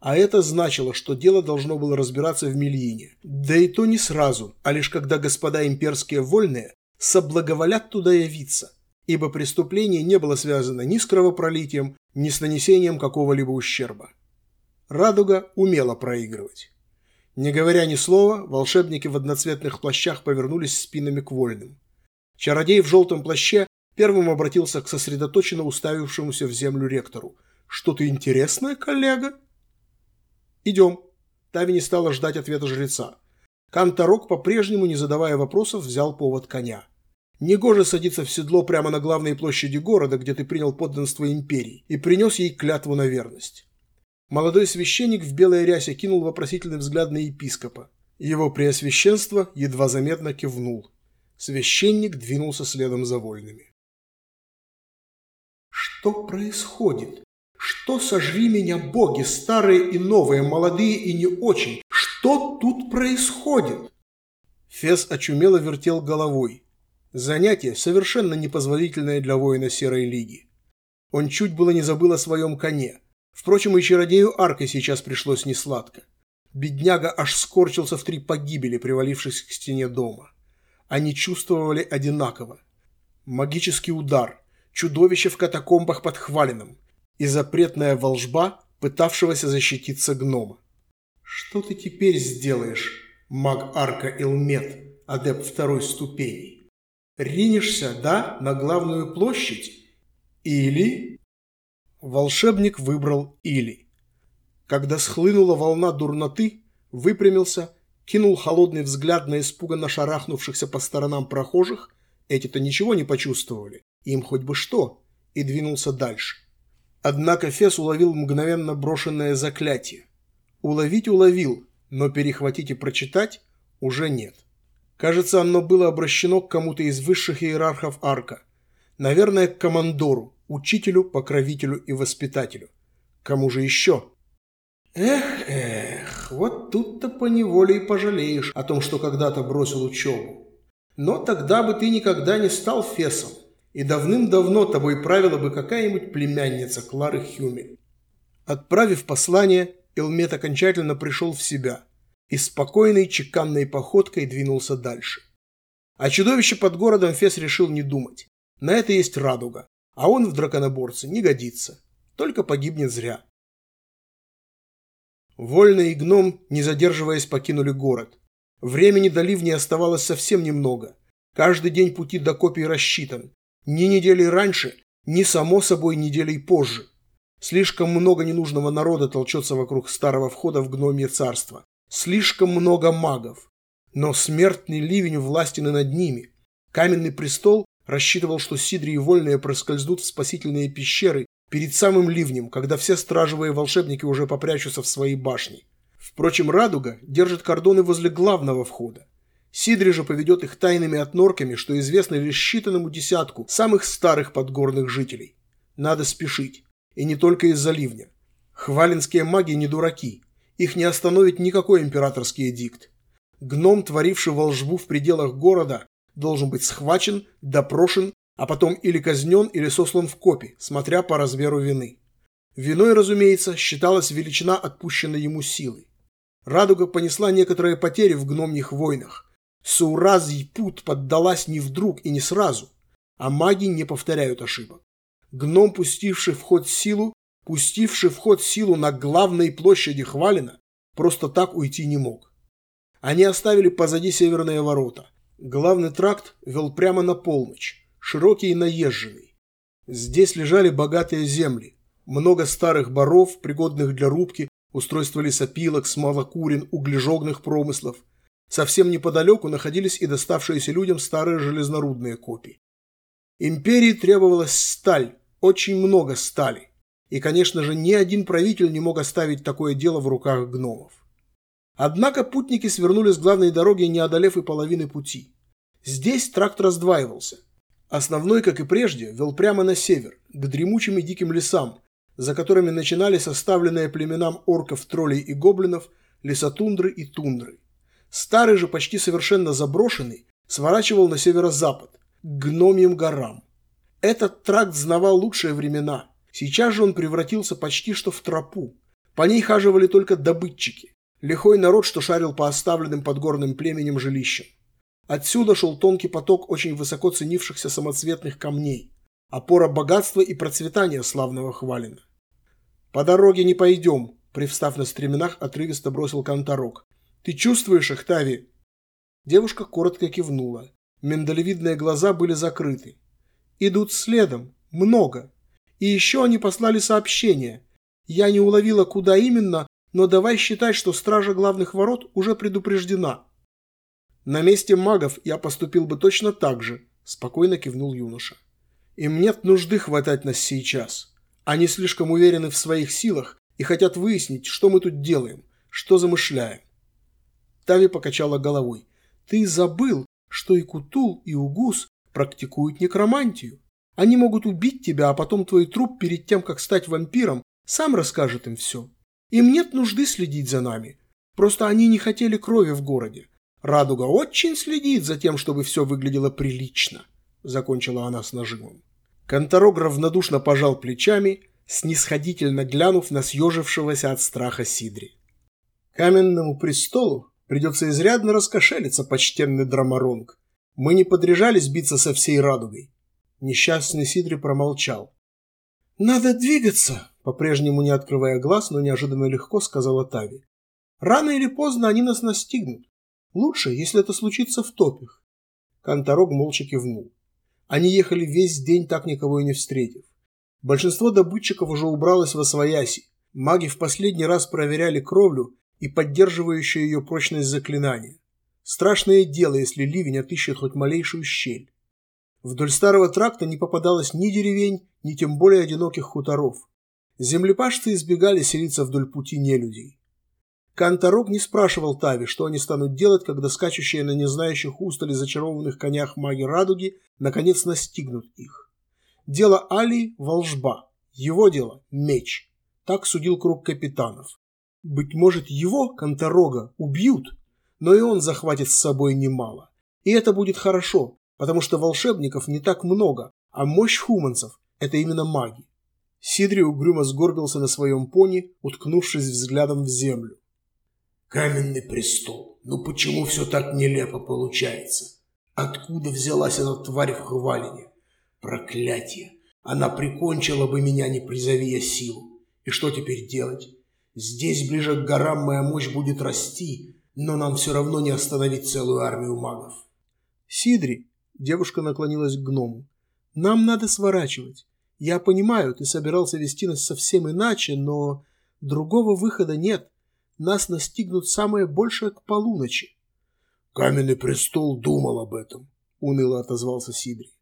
Speaker 1: А это значило, что дело должно было разбираться в Мельине. Да и то не сразу, а лишь когда господа имперские вольные соблаговолят туда явиться, ибо преступление не было связано ни с кровопролитием, ни с нанесением какого-либо ущерба. Радуга умела проигрывать. Не говоря ни слова, волшебники в одноцветных плащах повернулись спинами к вольным. Чародей в желтом плаще первым обратился к сосредоточенно уставившемуся в землю ректору. «Что-то интересное, коллега?» «Идем». Тави не стала ждать ответа жреца. Канторок, по-прежнему не задавая вопросов, взял повод коня. Негоже садиться в седло прямо на главной площади города, где ты принял подданство империи, и принес ей клятву на верность. Молодой священник в белой рясе кинул вопросительный взгляд на епископа. Его преосвященство едва заметно кивнул. Священник двинулся следом за вольными. «Что происходит? Что сожри меня боги, старые и новые, молодые и не очень? Что тут происходит?» Фес очумело вертел головой. Занятие, совершенно непозволительное для воина Серой Лиги. Он чуть было не забыл о своем коне. Впрочем, и чародею Арка сейчас пришлось несладко. Бедняга аж скорчился в три погибели, привалившись к стене дома. Они чувствовали одинаково. Магический удар, чудовище в катакомбах под Хвалином и запретная волжба, пытавшегося защититься гнома. «Что ты теперь сделаешь, маг Арка Илмет, адепт второй ступени? Ринешься, да, на главную площадь? Или...» Волшебник выбрал Или. Когда схлынула волна дурноты, выпрямился, кинул холодный взгляд на испуганно шарахнувшихся по сторонам прохожих, эти-то ничего не почувствовали, им хоть бы что, и двинулся дальше. Однако Фес уловил мгновенно брошенное заклятие. Уловить уловил, но перехватить и прочитать уже нет. Кажется, оно было обращено к кому-то из высших иерархов арка. Наверное, к командору, учителю, покровителю и воспитателю. Кому же еще? Эх, эх, вот тут-то поневоле и пожалеешь о том, что когда-то бросил учебу. Но тогда бы ты никогда не стал Фесом, и давным-давно тобой правила бы какая-нибудь племянница Клары Хюмель. Отправив послание, Элмет окончательно пришел в себя и спокойной чеканной походкой двинулся дальше. А чудовище под городом Фес решил не думать. На это есть радуга. А он в драконоборце не годится, только погибнет зря. Вольный и гном, не задерживаясь, покинули город. Времени до ливня оставалось совсем немного. Каждый день пути до копий рассчитан. Ни недели раньше, ни само собой неделей позже. Слишком много ненужного народа толчется вокруг старого входа в гномье царство. Слишком много магов. Но смертный ливень властен и над ними. Каменный престол рассчитывал, что Сидри и Вольные проскользнут в спасительные пещеры перед самым ливнем, когда все стражевые волшебники уже попрячутся в свои башни. Впрочем, Радуга держит кордоны возле главного входа. Сидри же поведет их тайными отнорками, что известно лишь считанному десятку самых старых подгорных жителей. Надо спешить. И не только из-за ливня. Хвалинские маги не дураки. Их не остановит никакой императорский эдикт. Гном, творивший волжбу в пределах города, должен быть схвачен, допрошен, а потом или казнен, или сослан в копи, смотря по размеру вины. Виной, разумеется, считалась величина отпущенной ему силы. Радуга понесла некоторые потери в гномних войнах. Сауразий пут поддалась не вдруг и не сразу, а маги не повторяют ошибок. Гном, пустивший в ход силу, пустивший в ход силу на главной площади Хвалина, просто так уйти не мог. Они оставили позади северные ворота. Главный тракт вел прямо на полночь, широкий и наезженный. Здесь лежали богатые земли, много старых баров, пригодных для рубки, устройства лесопилок, смолокурин, углежогных промыслов. Совсем неподалеку находились и доставшиеся людям старые железнорудные копии. Империи требовалась сталь, очень много стали. И, конечно же, ни один правитель не мог оставить такое дело в руках гномов. Однако путники свернули с главной дороги, не одолев и половины пути. Здесь тракт раздваивался. Основной, как и прежде, вел прямо на север, к дремучим и диким лесам, за которыми начинались оставленные племенам орков, троллей и гоблинов лесотундры и тундры. Старый же, почти совершенно заброшенный, сворачивал на северо-запад, к гномьим горам. Этот тракт знавал лучшие времена. Сейчас же он превратился почти что в тропу. По ней хаживали только добытчики. Лихой народ, что шарил по оставленным подгорным племенем жилищам. Отсюда шел тонкий поток очень высоко ценившихся самоцветных камней опора богатства и процветания славного Хвалина. «По дороге не пойдем», – привстав на стременах, отрывисто бросил Конторок. «Ты чувствуешь их, Тави?» Девушка коротко кивнула. Миндалевидные глаза были закрыты. «Идут следом. Много. И еще они послали сообщение. Я не уловила, куда именно, но давай считать, что стража главных ворот уже предупреждена». «На месте магов я поступил бы точно так же», – спокойно кивнул юноша. Им нет нужды хватать нас сейчас. Они слишком уверены в своих силах и хотят выяснить, что мы тут делаем, что замышляем. Тави покачала головой. Ты забыл, что и Кутул, и Угус практикуют некромантию. Они могут убить тебя, а потом твой труп перед тем, как стать вампиром, сам расскажет им все. Им нет нужды следить за нами. Просто они не хотели крови в городе. Радуга очень следит за тем, чтобы все выглядело прилично. – закончила она с нажимом. Конторог равнодушно пожал плечами, снисходительно глянув на съежившегося от страха Сидри. «Каменному престолу придется изрядно раскошелиться, почтенный Драмаронг. Мы не подряжались биться со всей радугой». Несчастный Сидри промолчал. «Надо двигаться», – по-прежнему не открывая глаз, но неожиданно легко сказала Тави. «Рано или поздно они нас настигнут. Лучше, если это случится в топях». Конторог молча кивнул. Они ехали весь день, так никого и не встретив. Большинство добытчиков уже убралось во свояси. Маги в последний раз проверяли кровлю и поддерживающую ее прочность заклинания. Страшное дело, если ливень отыщет хоть малейшую щель. Вдоль старого тракта не попадалось ни деревень, ни тем более одиноких хуторов. Землепашцы избегали селиться вдоль пути нелюдей. Канторог не спрашивал Тави, что они станут делать, когда скачущие на незнающих устали зачарованных конях маги радуги наконец настигнут их. Дело Али – волжба, его дело – меч. Так судил круг капитанов. Быть может, его, Конторога, убьют, но и он захватит с собой немало. И это будет хорошо, потому что волшебников не так много, а мощь хуманцев – это именно маги. Сидри угрюмо сгорбился на своем пони, уткнувшись взглядом в землю.
Speaker 3: Каменный престол. Ну почему все так нелепо получается? Откуда взялась эта тварь в Хвалине? Проклятие! Она прикончила бы меня, не призови я силу. И что теперь делать? Здесь, ближе к горам, моя мощь будет расти, но нам все равно не остановить целую армию магов.
Speaker 1: Сидри, девушка наклонилась к гному, нам надо сворачивать.
Speaker 2: Я понимаю, ты собирался вести нас совсем иначе, но другого выхода нет. Нас настигнут самое большее к полуночи.
Speaker 3: Каменный престол думал об этом, уныло отозвался Сидрий.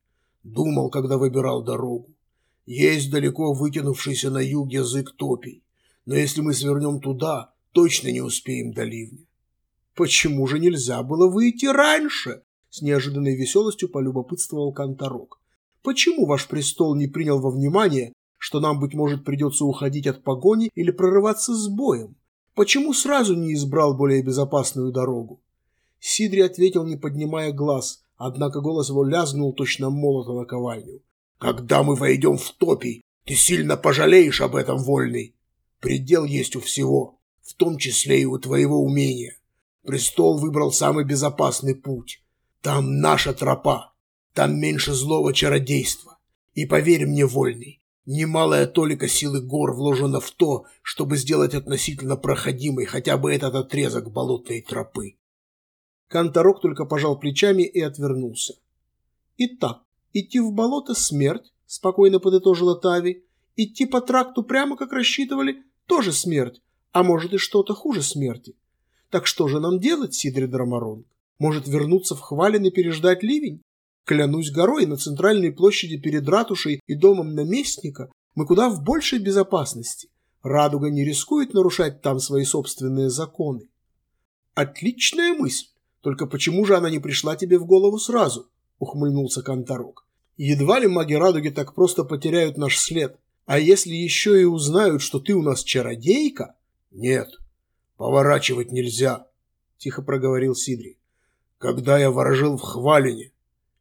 Speaker 3: Думал, когда выбирал дорогу. Есть далеко вытянувшийся на юг язык топий, но если мы свернем туда, точно не успеем до ливня.
Speaker 2: Почему же нельзя было выйти раньше? С неожиданной веселостью полюбопытствовал Конторок. Почему ваш престол не принял во внимание, что нам, быть может, придется уходить от погони или прорываться с боем? Почему сразу не избрал более безопасную дорогу? Сидри ответил, не поднимая глаз, однако голос его лязгнул точно молота на ковальню.
Speaker 3: «Когда мы войдем в топий, ты сильно пожалеешь об этом, Вольный. Предел есть у всего, в том числе и у твоего умения. Престол выбрал самый безопасный путь. Там наша тропа. Там меньше злого чародейства. И поверь мне, вольный, немалая толика силы гор вложена в то, чтобы сделать относительно проходимой хотя бы этот отрезок болотной тропы.
Speaker 2: Конторок только пожал плечами и отвернулся. «Итак, идти в болото – смерть», – спокойно подытожила Тави. «Идти по тракту прямо, как рассчитывали, тоже смерть, а может и что-то хуже смерти. Так что же нам делать, Сидри Драмарон? Может вернуться в Хвалин и переждать ливень? Клянусь горой, на центральной площади перед ратушей и домом наместника мы куда в большей безопасности. Радуга не рискует нарушать там свои собственные законы. Отличная мысль. Только почему же она не пришла тебе в голову сразу? Ухмыльнулся Конторок. Едва ли маги Радуги так просто потеряют наш след. А если еще и узнают, что ты у нас чародейка?
Speaker 3: Нет, поворачивать нельзя, тихо проговорил Сидри. Когда я ворожил в Хвалине,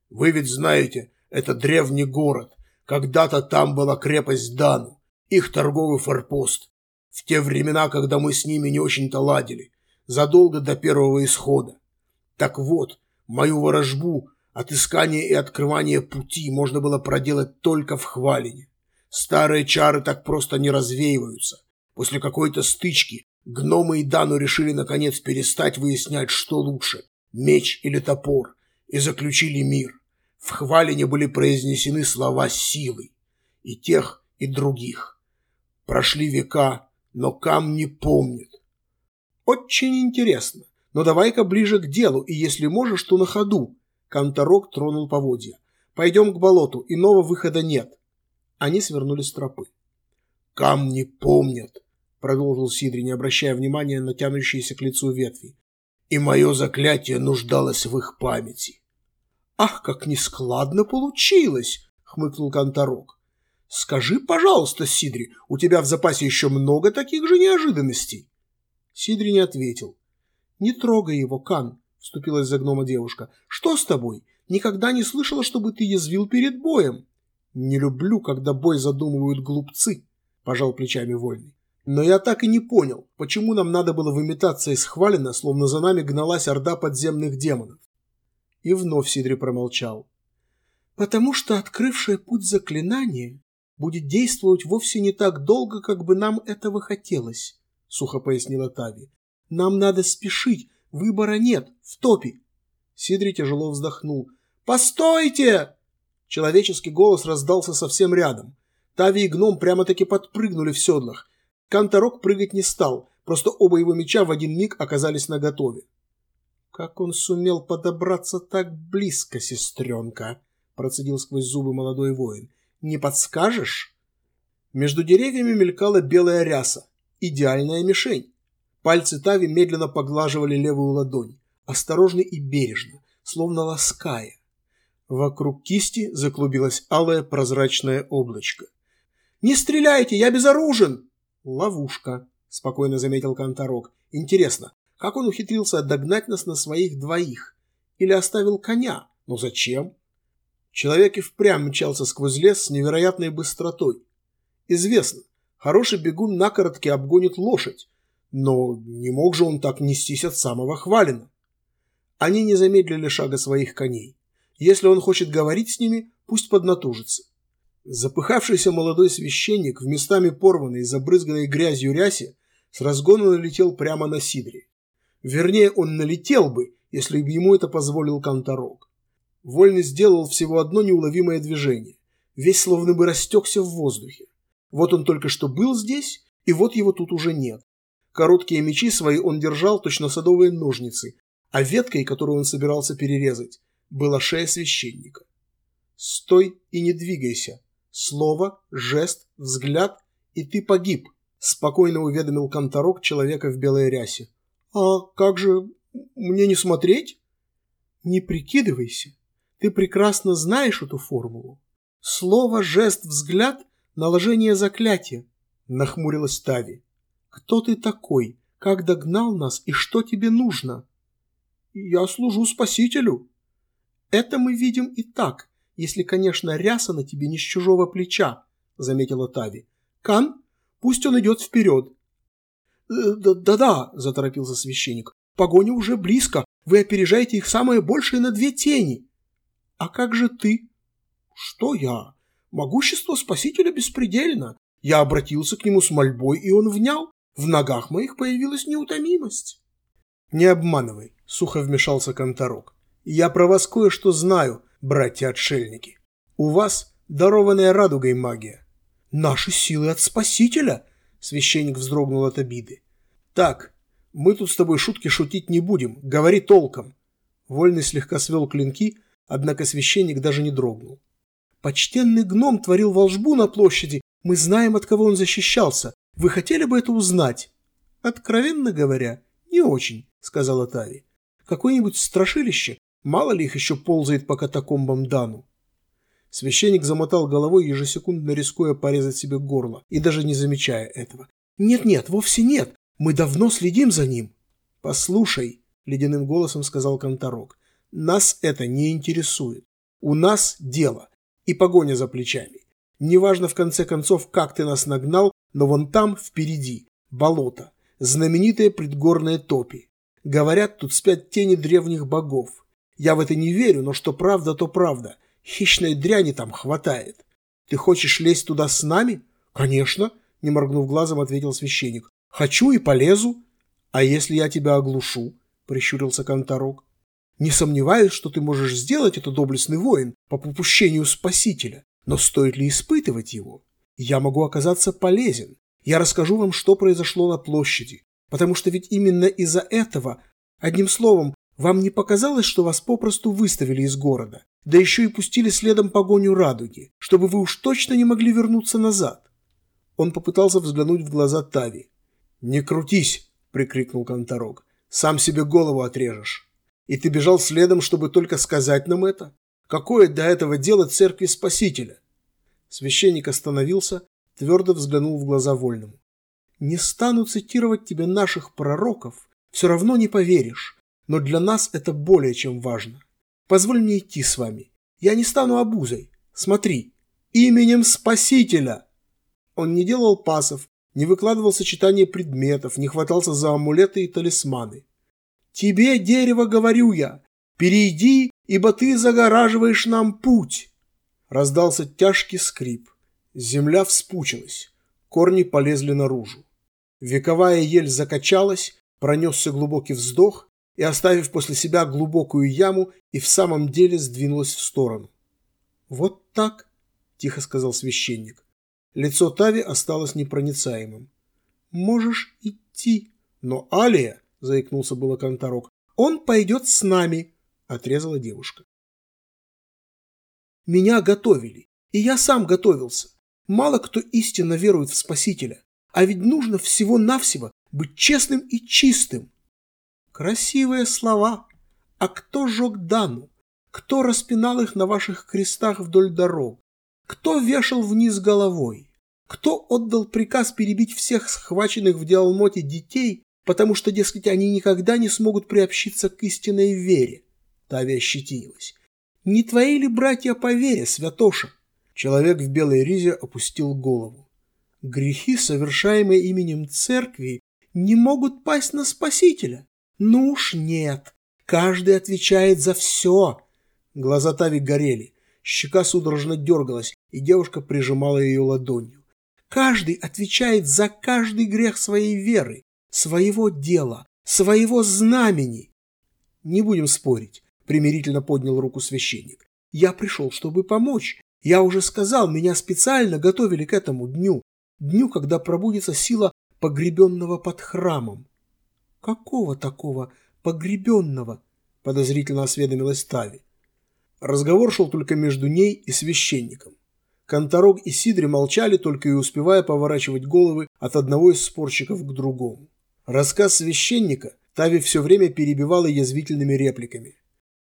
Speaker 3: вы ведь знаете, это древний город. Когда-то там была крепость Дану, их торговый форпост. В те времена, когда мы с ними не очень-то ладили, задолго до первого исхода. Так вот, мою ворожбу, отыскание и открывание пути можно было проделать только в Хвалине. Старые чары так просто не развеиваются. После какой-то стычки гномы и Дану решили наконец перестать выяснять, что лучше – меч или топор, и заключили мир. В хвалине были произнесены слова силы. И тех, и других. Прошли века, но камни помнят.
Speaker 2: Очень интересно. Но давай-ка ближе к делу, и если можешь, то на ходу. Конторок тронул поводья. Пойдем к болоту, иного выхода нет. Они свернули с тропы.
Speaker 3: Камни помнят, продолжил Сидри, не обращая внимания на тянущиеся к лицу ветви. И мое заклятие нуждалось в их памяти.
Speaker 2: «Ах, как нескладно получилось!» — хмыкнул Конторок. «Скажи, пожалуйста, Сидри, у тебя в запасе еще много таких же неожиданностей?» Сидри не ответил. «Не трогай его, Кан», — вступилась за гнома девушка. «Что с тобой? Никогда не слышала, чтобы ты язвил перед боем». «Не люблю, когда бой задумывают глупцы», — пожал плечами Вольный. «Но я так и не понял, почему нам надо было выметаться из Хвалина, словно за нами гналась орда подземных демонов. И вновь Сидри промолчал. «Потому что открывшее путь заклинание будет действовать вовсе не так долго, как бы нам этого хотелось», — сухо пояснила Тави. «Нам надо спешить, выбора нет, в топе». Сидри тяжело вздохнул. «Постойте!» Человеческий голос раздался совсем рядом. Тави и гном прямо-таки подпрыгнули в седлах. Канторок прыгать не стал, просто оба его меча в один миг оказались наготове. «Как он сумел подобраться так близко, сестренка?» – процедил сквозь зубы молодой воин. «Не подскажешь?» Между деревьями мелькала белая ряса. Идеальная мишень. Пальцы Тави медленно поглаживали левую ладонь, осторожно и бережно, словно лаская. Вокруг кисти заклубилось алое прозрачное облачко. «Не стреляйте, я безоружен!» «Ловушка», — спокойно заметил Конторок. «Интересно, как он ухитрился догнать нас на своих двоих? Или оставил коня? Но зачем? Человек и впрямь мчался сквозь лес с невероятной быстротой. Известно, хороший бегун на коротке обгонит лошадь, но не мог же он так нестись от самого хвалина. Они не замедлили шага своих коней. Если он хочет говорить с ними, пусть поднатужится. Запыхавшийся молодой священник в местами порванной и забрызганной грязью рясе с разгона налетел прямо на Сидре. Вернее, он налетел бы, если бы ему это позволил Конторок. Вольный сделал всего одно неуловимое движение.
Speaker 1: весь словно бы растекся в воздухе. Вот он только что был здесь, и вот его тут уже нет. Короткие мечи свои он держал точно садовые ножницы, а веткой, которую он собирался перерезать, была шея священника. «Стой и не двигайся. Слово, жест, взгляд, и ты погиб», – спокойно уведомил Конторок человека в белой рясе. «А как же мне не смотреть?» «Не прикидывайся. Ты прекрасно знаешь эту формулу. Слово, жест, взгляд – наложение заклятия», – нахмурилась Тави. «Кто ты такой? Как догнал нас и что тебе нужно?» «Я служу Спасителю». «Это мы видим и так, если, конечно, ряса на тебе не с чужого плеча», – заметила Тави. «Кан, пусть он идет вперед». «Э, «Да-да», – заторопился священник, – «погоня уже близко, вы опережаете их самое большее на две тени». «А как же ты?» «Что я? Могущество Спасителя беспредельно. Я обратился к нему с мольбой, и он внял. В ногах моих появилась неутомимость». «Не обманывай», — сухо вмешался Конторок. «Я про вас кое-что знаю, братья-отшельники. У вас дарованная радугой магия». «Наши силы от Спасителя?» — священник вздрогнул от обиды. «Так, мы тут с тобой шутки шутить не будем, говори толком». Вольный слегка свел клинки, однако священник даже не дрогнул. «Почтенный гном творил волшбу на площади, мы знаем, от кого он защищался. Вы хотели бы это узнать?» «Откровенно говоря, не очень», — сказала Тави. «Какое-нибудь страшилище? Мало ли их еще ползает по катакомбам Дану». Священник замотал головой, ежесекундно рискуя порезать себе горло, и даже не замечая этого. «Нет-нет, вовсе нет. Мы давно следим за ним». «Послушай», — ледяным голосом сказал Конторок, — «нас это не интересует. У нас дело и погоня за плечами. Неважно, в конце концов, как ты нас нагнал, но вон там, впереди, болото, знаменитые предгорные топи. Говорят, тут спят тени древних богов. Я в это не верю, но что правда, то правда. Хищной дряни там хватает. Ты хочешь лезть туда с нами? Конечно, не моргнув глазом, ответил священник. Хочу и полезу. А если я тебя оглушу? Прищурился Конторок. Не сомневаюсь, что ты можешь сделать это, доблестный воин, по попущению Спасителя. Но стоит ли испытывать его? Я могу оказаться полезен. Я расскажу вам, что произошло на площади. Потому что ведь именно из-за этого, одним словом, вам не показалось, что вас попросту выставили из города, да еще и пустили следом погоню радуги, чтобы вы уж точно не могли вернуться назад? Он попытался взглянуть в глаза Тави. «Не крутись!» – прикрикнул Конторок. «Сам себе голову отрежешь. И ты бежал следом, чтобы только сказать нам это? Какое до этого дело церкви Спасителя?» Священник остановился, твердо взглянул в глаза Вольному. «Не стану цитировать тебе наших пророков, все равно не поверишь, но для нас это более чем важно. Позволь мне идти с вами. Я не стану обузой. Смотри, именем Спасителя!» Он не делал пасов, не выкладывал сочетания предметов, не хватался за амулеты и талисманы. «Тебе, дерево, говорю я, перейди, ибо ты загораживаешь нам путь!» Раздался тяжкий скрип. Земля вспучилась, корни полезли наружу. Вековая ель закачалась, пронесся глубокий вздох и, оставив после себя глубокую яму, и в самом деле сдвинулась в сторону. «Вот так», – тихо сказал священник. Лицо Тави осталось непроницаемым. «Можешь идти». «Но Алия», – заикнулся было Конторок, – «он пойдет с нами», – отрезала девушка. «Меня готовили, и я сам готовился. Мало кто истинно верует в Спасителя, а ведь нужно всего-навсего быть честным и чистым». Красивые слова. А кто жег Дану? Кто распинал их на ваших крестах вдоль дорог? Кто вешал вниз головой? Кто отдал приказ перебить всех схваченных в Диалмоте детей, потому что, дескать, они никогда не смогут приобщиться к истинной вере? Тавия ощетинилась. Не твои ли братья по вере, святоша? Человек в белой ризе опустил голову. Грехи, совершаемые именем церкви, не могут пасть на Спасителя. Ну уж нет. Каждый отвечает за все. Глаза Тави горели. Щека судорожно дергалась, и девушка прижимала ее ладонью. Каждый отвечает за каждый грех своей веры, своего дела, своего знамени. Не будем спорить, примирительно поднял руку священник. Я пришел, чтобы помочь.
Speaker 2: Я уже сказал, меня специально готовили к этому дню, дню, когда пробудится сила погребенного под храмом. Какого такого погребенного? Подозрительно осведомилась Тави. Разговор шел только между ней и священником. Конторог и Сидри молчали, только и успевая поворачивать головы от одного из спорщиков к другому. Рассказ священника Тави все время перебивала язвительными репликами.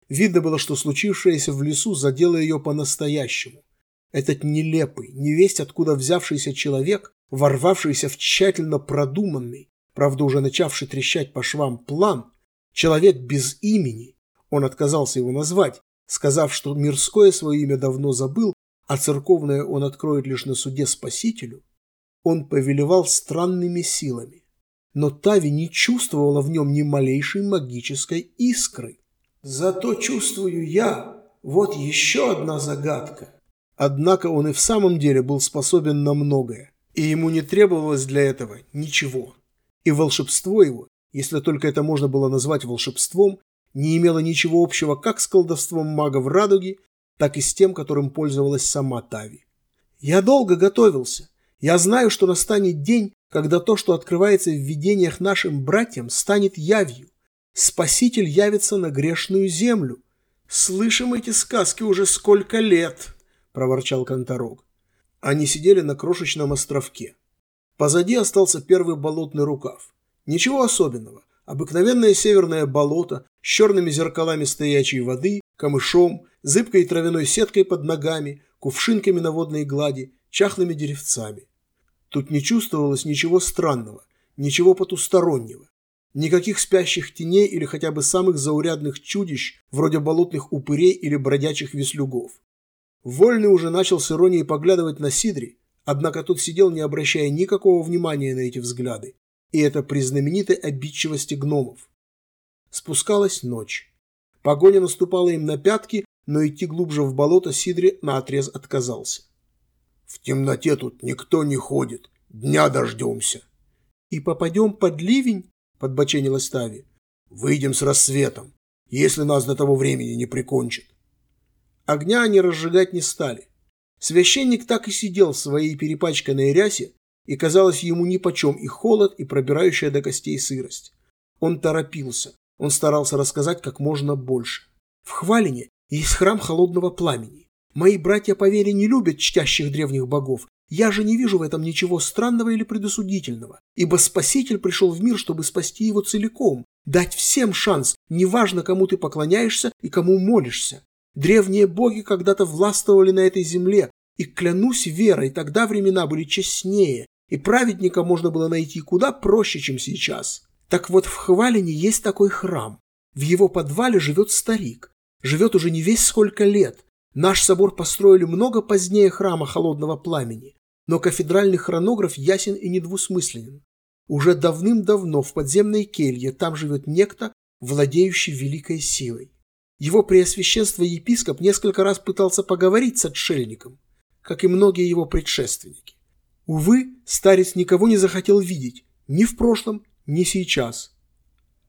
Speaker 2: Видно было, что случившееся в лесу задело ее по-настоящему. Этот нелепый, невесть откуда взявшийся человек, ворвавшийся в тщательно продуманный, правда уже начавший трещать по швам план, человек без имени, он отказался его назвать, сказав, что мирское свое имя давно забыл, а церковное он откроет лишь на суде Спасителю, он повелевал странными силами. Но Тави не чувствовала в нем ни малейшей магической искры.
Speaker 3: Зато чувствую я, вот еще одна загадка.
Speaker 2: Однако он и в самом деле был способен на многое, и ему не требовалось для этого ничего. И волшебство его, если только это можно было назвать волшебством, не имело ничего общего как с колдовством мага в радуге, так и с тем, которым пользовалась сама Тави. «Я долго готовился. Я знаю, что настанет день, когда то, что открывается в видениях нашим братьям, станет явью. Спаситель явится на грешную землю. Слышим эти сказки уже сколько лет!» – проворчал Конторог. Они сидели на крошечном островке. Позади остался первый болотный рукав. Ничего особенного. Обыкновенное северное болото с черными зеркалами стоячей воды, камышом, зыбкой травяной сеткой под ногами, кувшинками на водной глади, чахлыми деревцами. Тут не чувствовалось ничего странного, ничего потустороннего. Никаких спящих теней или хотя бы самых заурядных чудищ, вроде болотных упырей или бродячих веслюгов. Вольный уже начал с иронией поглядывать на Сидри, однако тот сидел, не обращая никакого внимания на эти взгляды, и это при знаменитой обидчивости гномов. Спускалась ночь. Погоня наступала им на пятки, но идти глубже в болото Сидри наотрез отказался.
Speaker 3: «В темноте тут никто не ходит, дня дождемся».
Speaker 2: «И попадем под ливень?» – подбоченилась Тави.
Speaker 3: «Выйдем с рассветом, если нас до того времени не прикончат».
Speaker 2: Огня они разжигать не стали. Священник так и сидел в своей перепачканной рясе, и казалось ему нипочем и холод, и пробирающая до костей сырость. Он торопился, он старался рассказать как можно больше. В Хвалине есть храм холодного пламени. Мои братья по вере не любят чтящих древних богов. Я же не вижу в этом ничего странного или предосудительного, ибо Спаситель пришел в мир, чтобы спасти его целиком, дать всем шанс, неважно, кому ты поклоняешься и кому молишься. Древние боги когда-то властвовали на этой земле, и клянусь верой, тогда времена были честнее, и праведника можно было найти куда проще, чем сейчас. Так вот, в Хвалине есть такой храм. В его подвале живет старик. Живет уже не весь сколько лет. Наш собор построили много позднее храма холодного пламени, но кафедральный хронограф ясен и недвусмысленен. Уже давным-давно в подземной келье там живет некто, владеющий великой силой. Его преосвященство епископ несколько раз пытался поговорить с отшельником, как и многие его предшественники. Увы, старец никого не захотел видеть, ни в прошлом, ни сейчас.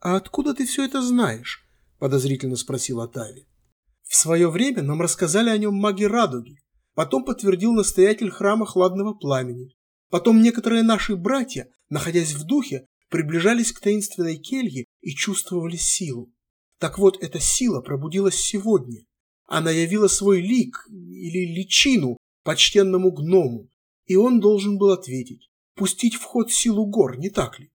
Speaker 2: «А откуда ты все это знаешь?» – подозрительно спросила Тави. «В свое время нам рассказали о нем маги Радуги, потом подтвердил настоятель храма Хладного Пламени. Потом некоторые наши братья, находясь в духе, приближались к таинственной келье и чувствовали силу. Так вот, эта сила пробудилась сегодня. Она явила свой лик или личину почтенному гному, и он должен был ответить, пустить в ход силу гор, не так ли?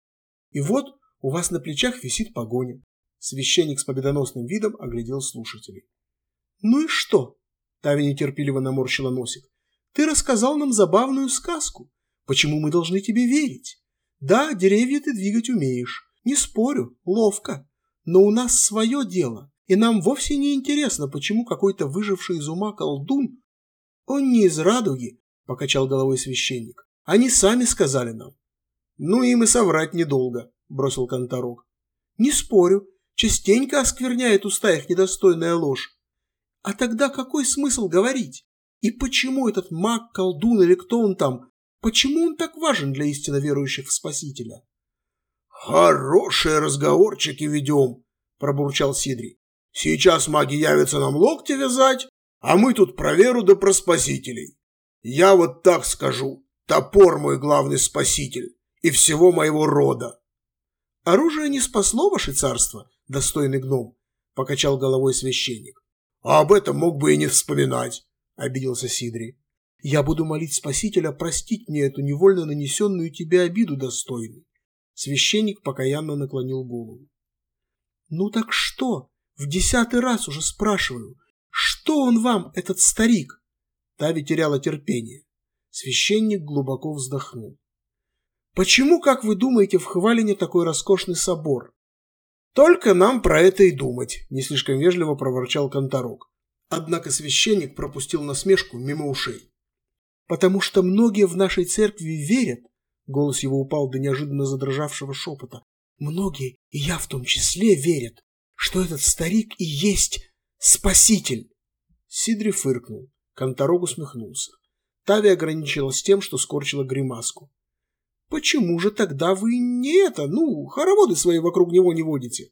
Speaker 2: И вот у вас на плечах висит погоня. Священник с победоносным видом оглядел слушателей. Ну и что? Тави нетерпеливо наморщила носик. Ты рассказал нам забавную сказку. Почему мы должны тебе верить? Да, деревья ты двигать умеешь. Не спорю, ловко. Но у нас свое дело, и нам вовсе не интересно, почему какой-то выживший из ума колдун... Он не из радуги, покачал головой священник. Они сами сказали нам. Ну им и соврать недолго, бросил Конторок. Не спорю, частенько оскверняет уста их недостойная ложь. А тогда какой смысл говорить? И почему этот маг, колдун или кто он там, почему он так важен для истинно верующих в Спасителя?
Speaker 3: «Хорошие разговорчики ведем», – пробурчал Сидрий. «Сейчас маги явятся нам локти вязать, А мы тут про веру да про спасителей. Я вот так скажу, топор мой главный спаситель и всего моего рода.
Speaker 2: Оружие не спасло ваше царство, достойный гном, покачал головой священник.
Speaker 3: А об этом мог бы и не вспоминать, обиделся Сидри.
Speaker 2: Я буду молить Спасителя простить мне эту невольно нанесенную тебе обиду, достойный. Священник покаянно наклонил голову. Ну так что? В десятый раз уже спрашиваю. Что он вам, этот старик? Тави теряла терпение. Священник глубоко вздохнул. Почему, как вы думаете, в Хвалине такой роскошный собор?
Speaker 3: Только нам про это и думать, не слишком вежливо проворчал Конторок.
Speaker 2: Однако священник пропустил насмешку мимо ушей. Потому что многие в нашей церкви верят, голос его упал до неожиданно задрожавшего шепота, многие, и я в том числе, верят, что этот старик и есть спаситель. Сидри фыркнул, Конторог усмехнулся. Тави ограничилась тем, что скорчила гримаску. Почему же тогда вы не это, ну, хороводы свои вокруг него не водите?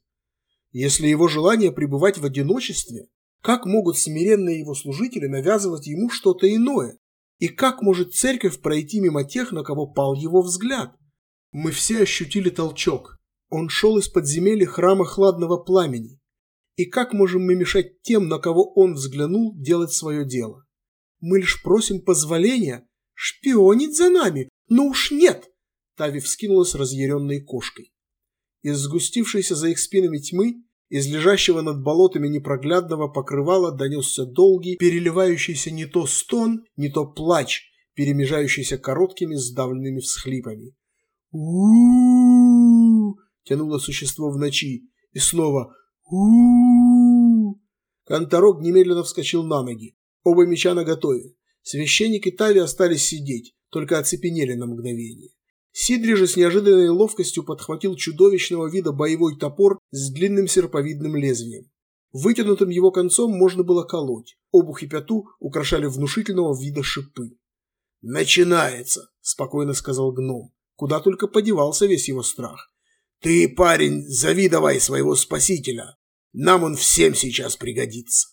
Speaker 2: Если его желание пребывать в одиночестве, как могут смиренные его служители навязывать ему что-то иное? И как может церковь пройти мимо тех, на кого пал его взгляд? Мы все ощутили толчок. Он шел из подземелья храма хладного пламени. И как можем мы мешать тем, на кого он взглянул, делать свое дело? Мы лишь просим позволения шпионить за нами, но уж нет. Тави вскинулась разъяренной кошкой. Из сгустившейся за их спинами тьмы, из лежащего над болотами непроглядного покрывала донесся долгий, переливающийся не то стон, не то плач, перемежающийся короткими сдавленными всхлипами. у тянуло существо в ночи, и снова у Конторок немедленно вскочил на ноги, оба меча наготове. Священник и Тави остались сидеть, только оцепенели на мгновение. Сидри же с неожиданной ловкостью подхватил чудовищного вида боевой топор с длинным серповидным лезвием. Вытянутым его концом можно было колоть. Обух и пяту украшали внушительного вида шипы.
Speaker 3: «Начинается», – спокойно сказал гном, куда только подевался весь его страх. «Ты, парень, зови своего спасителя. Нам он всем сейчас пригодится».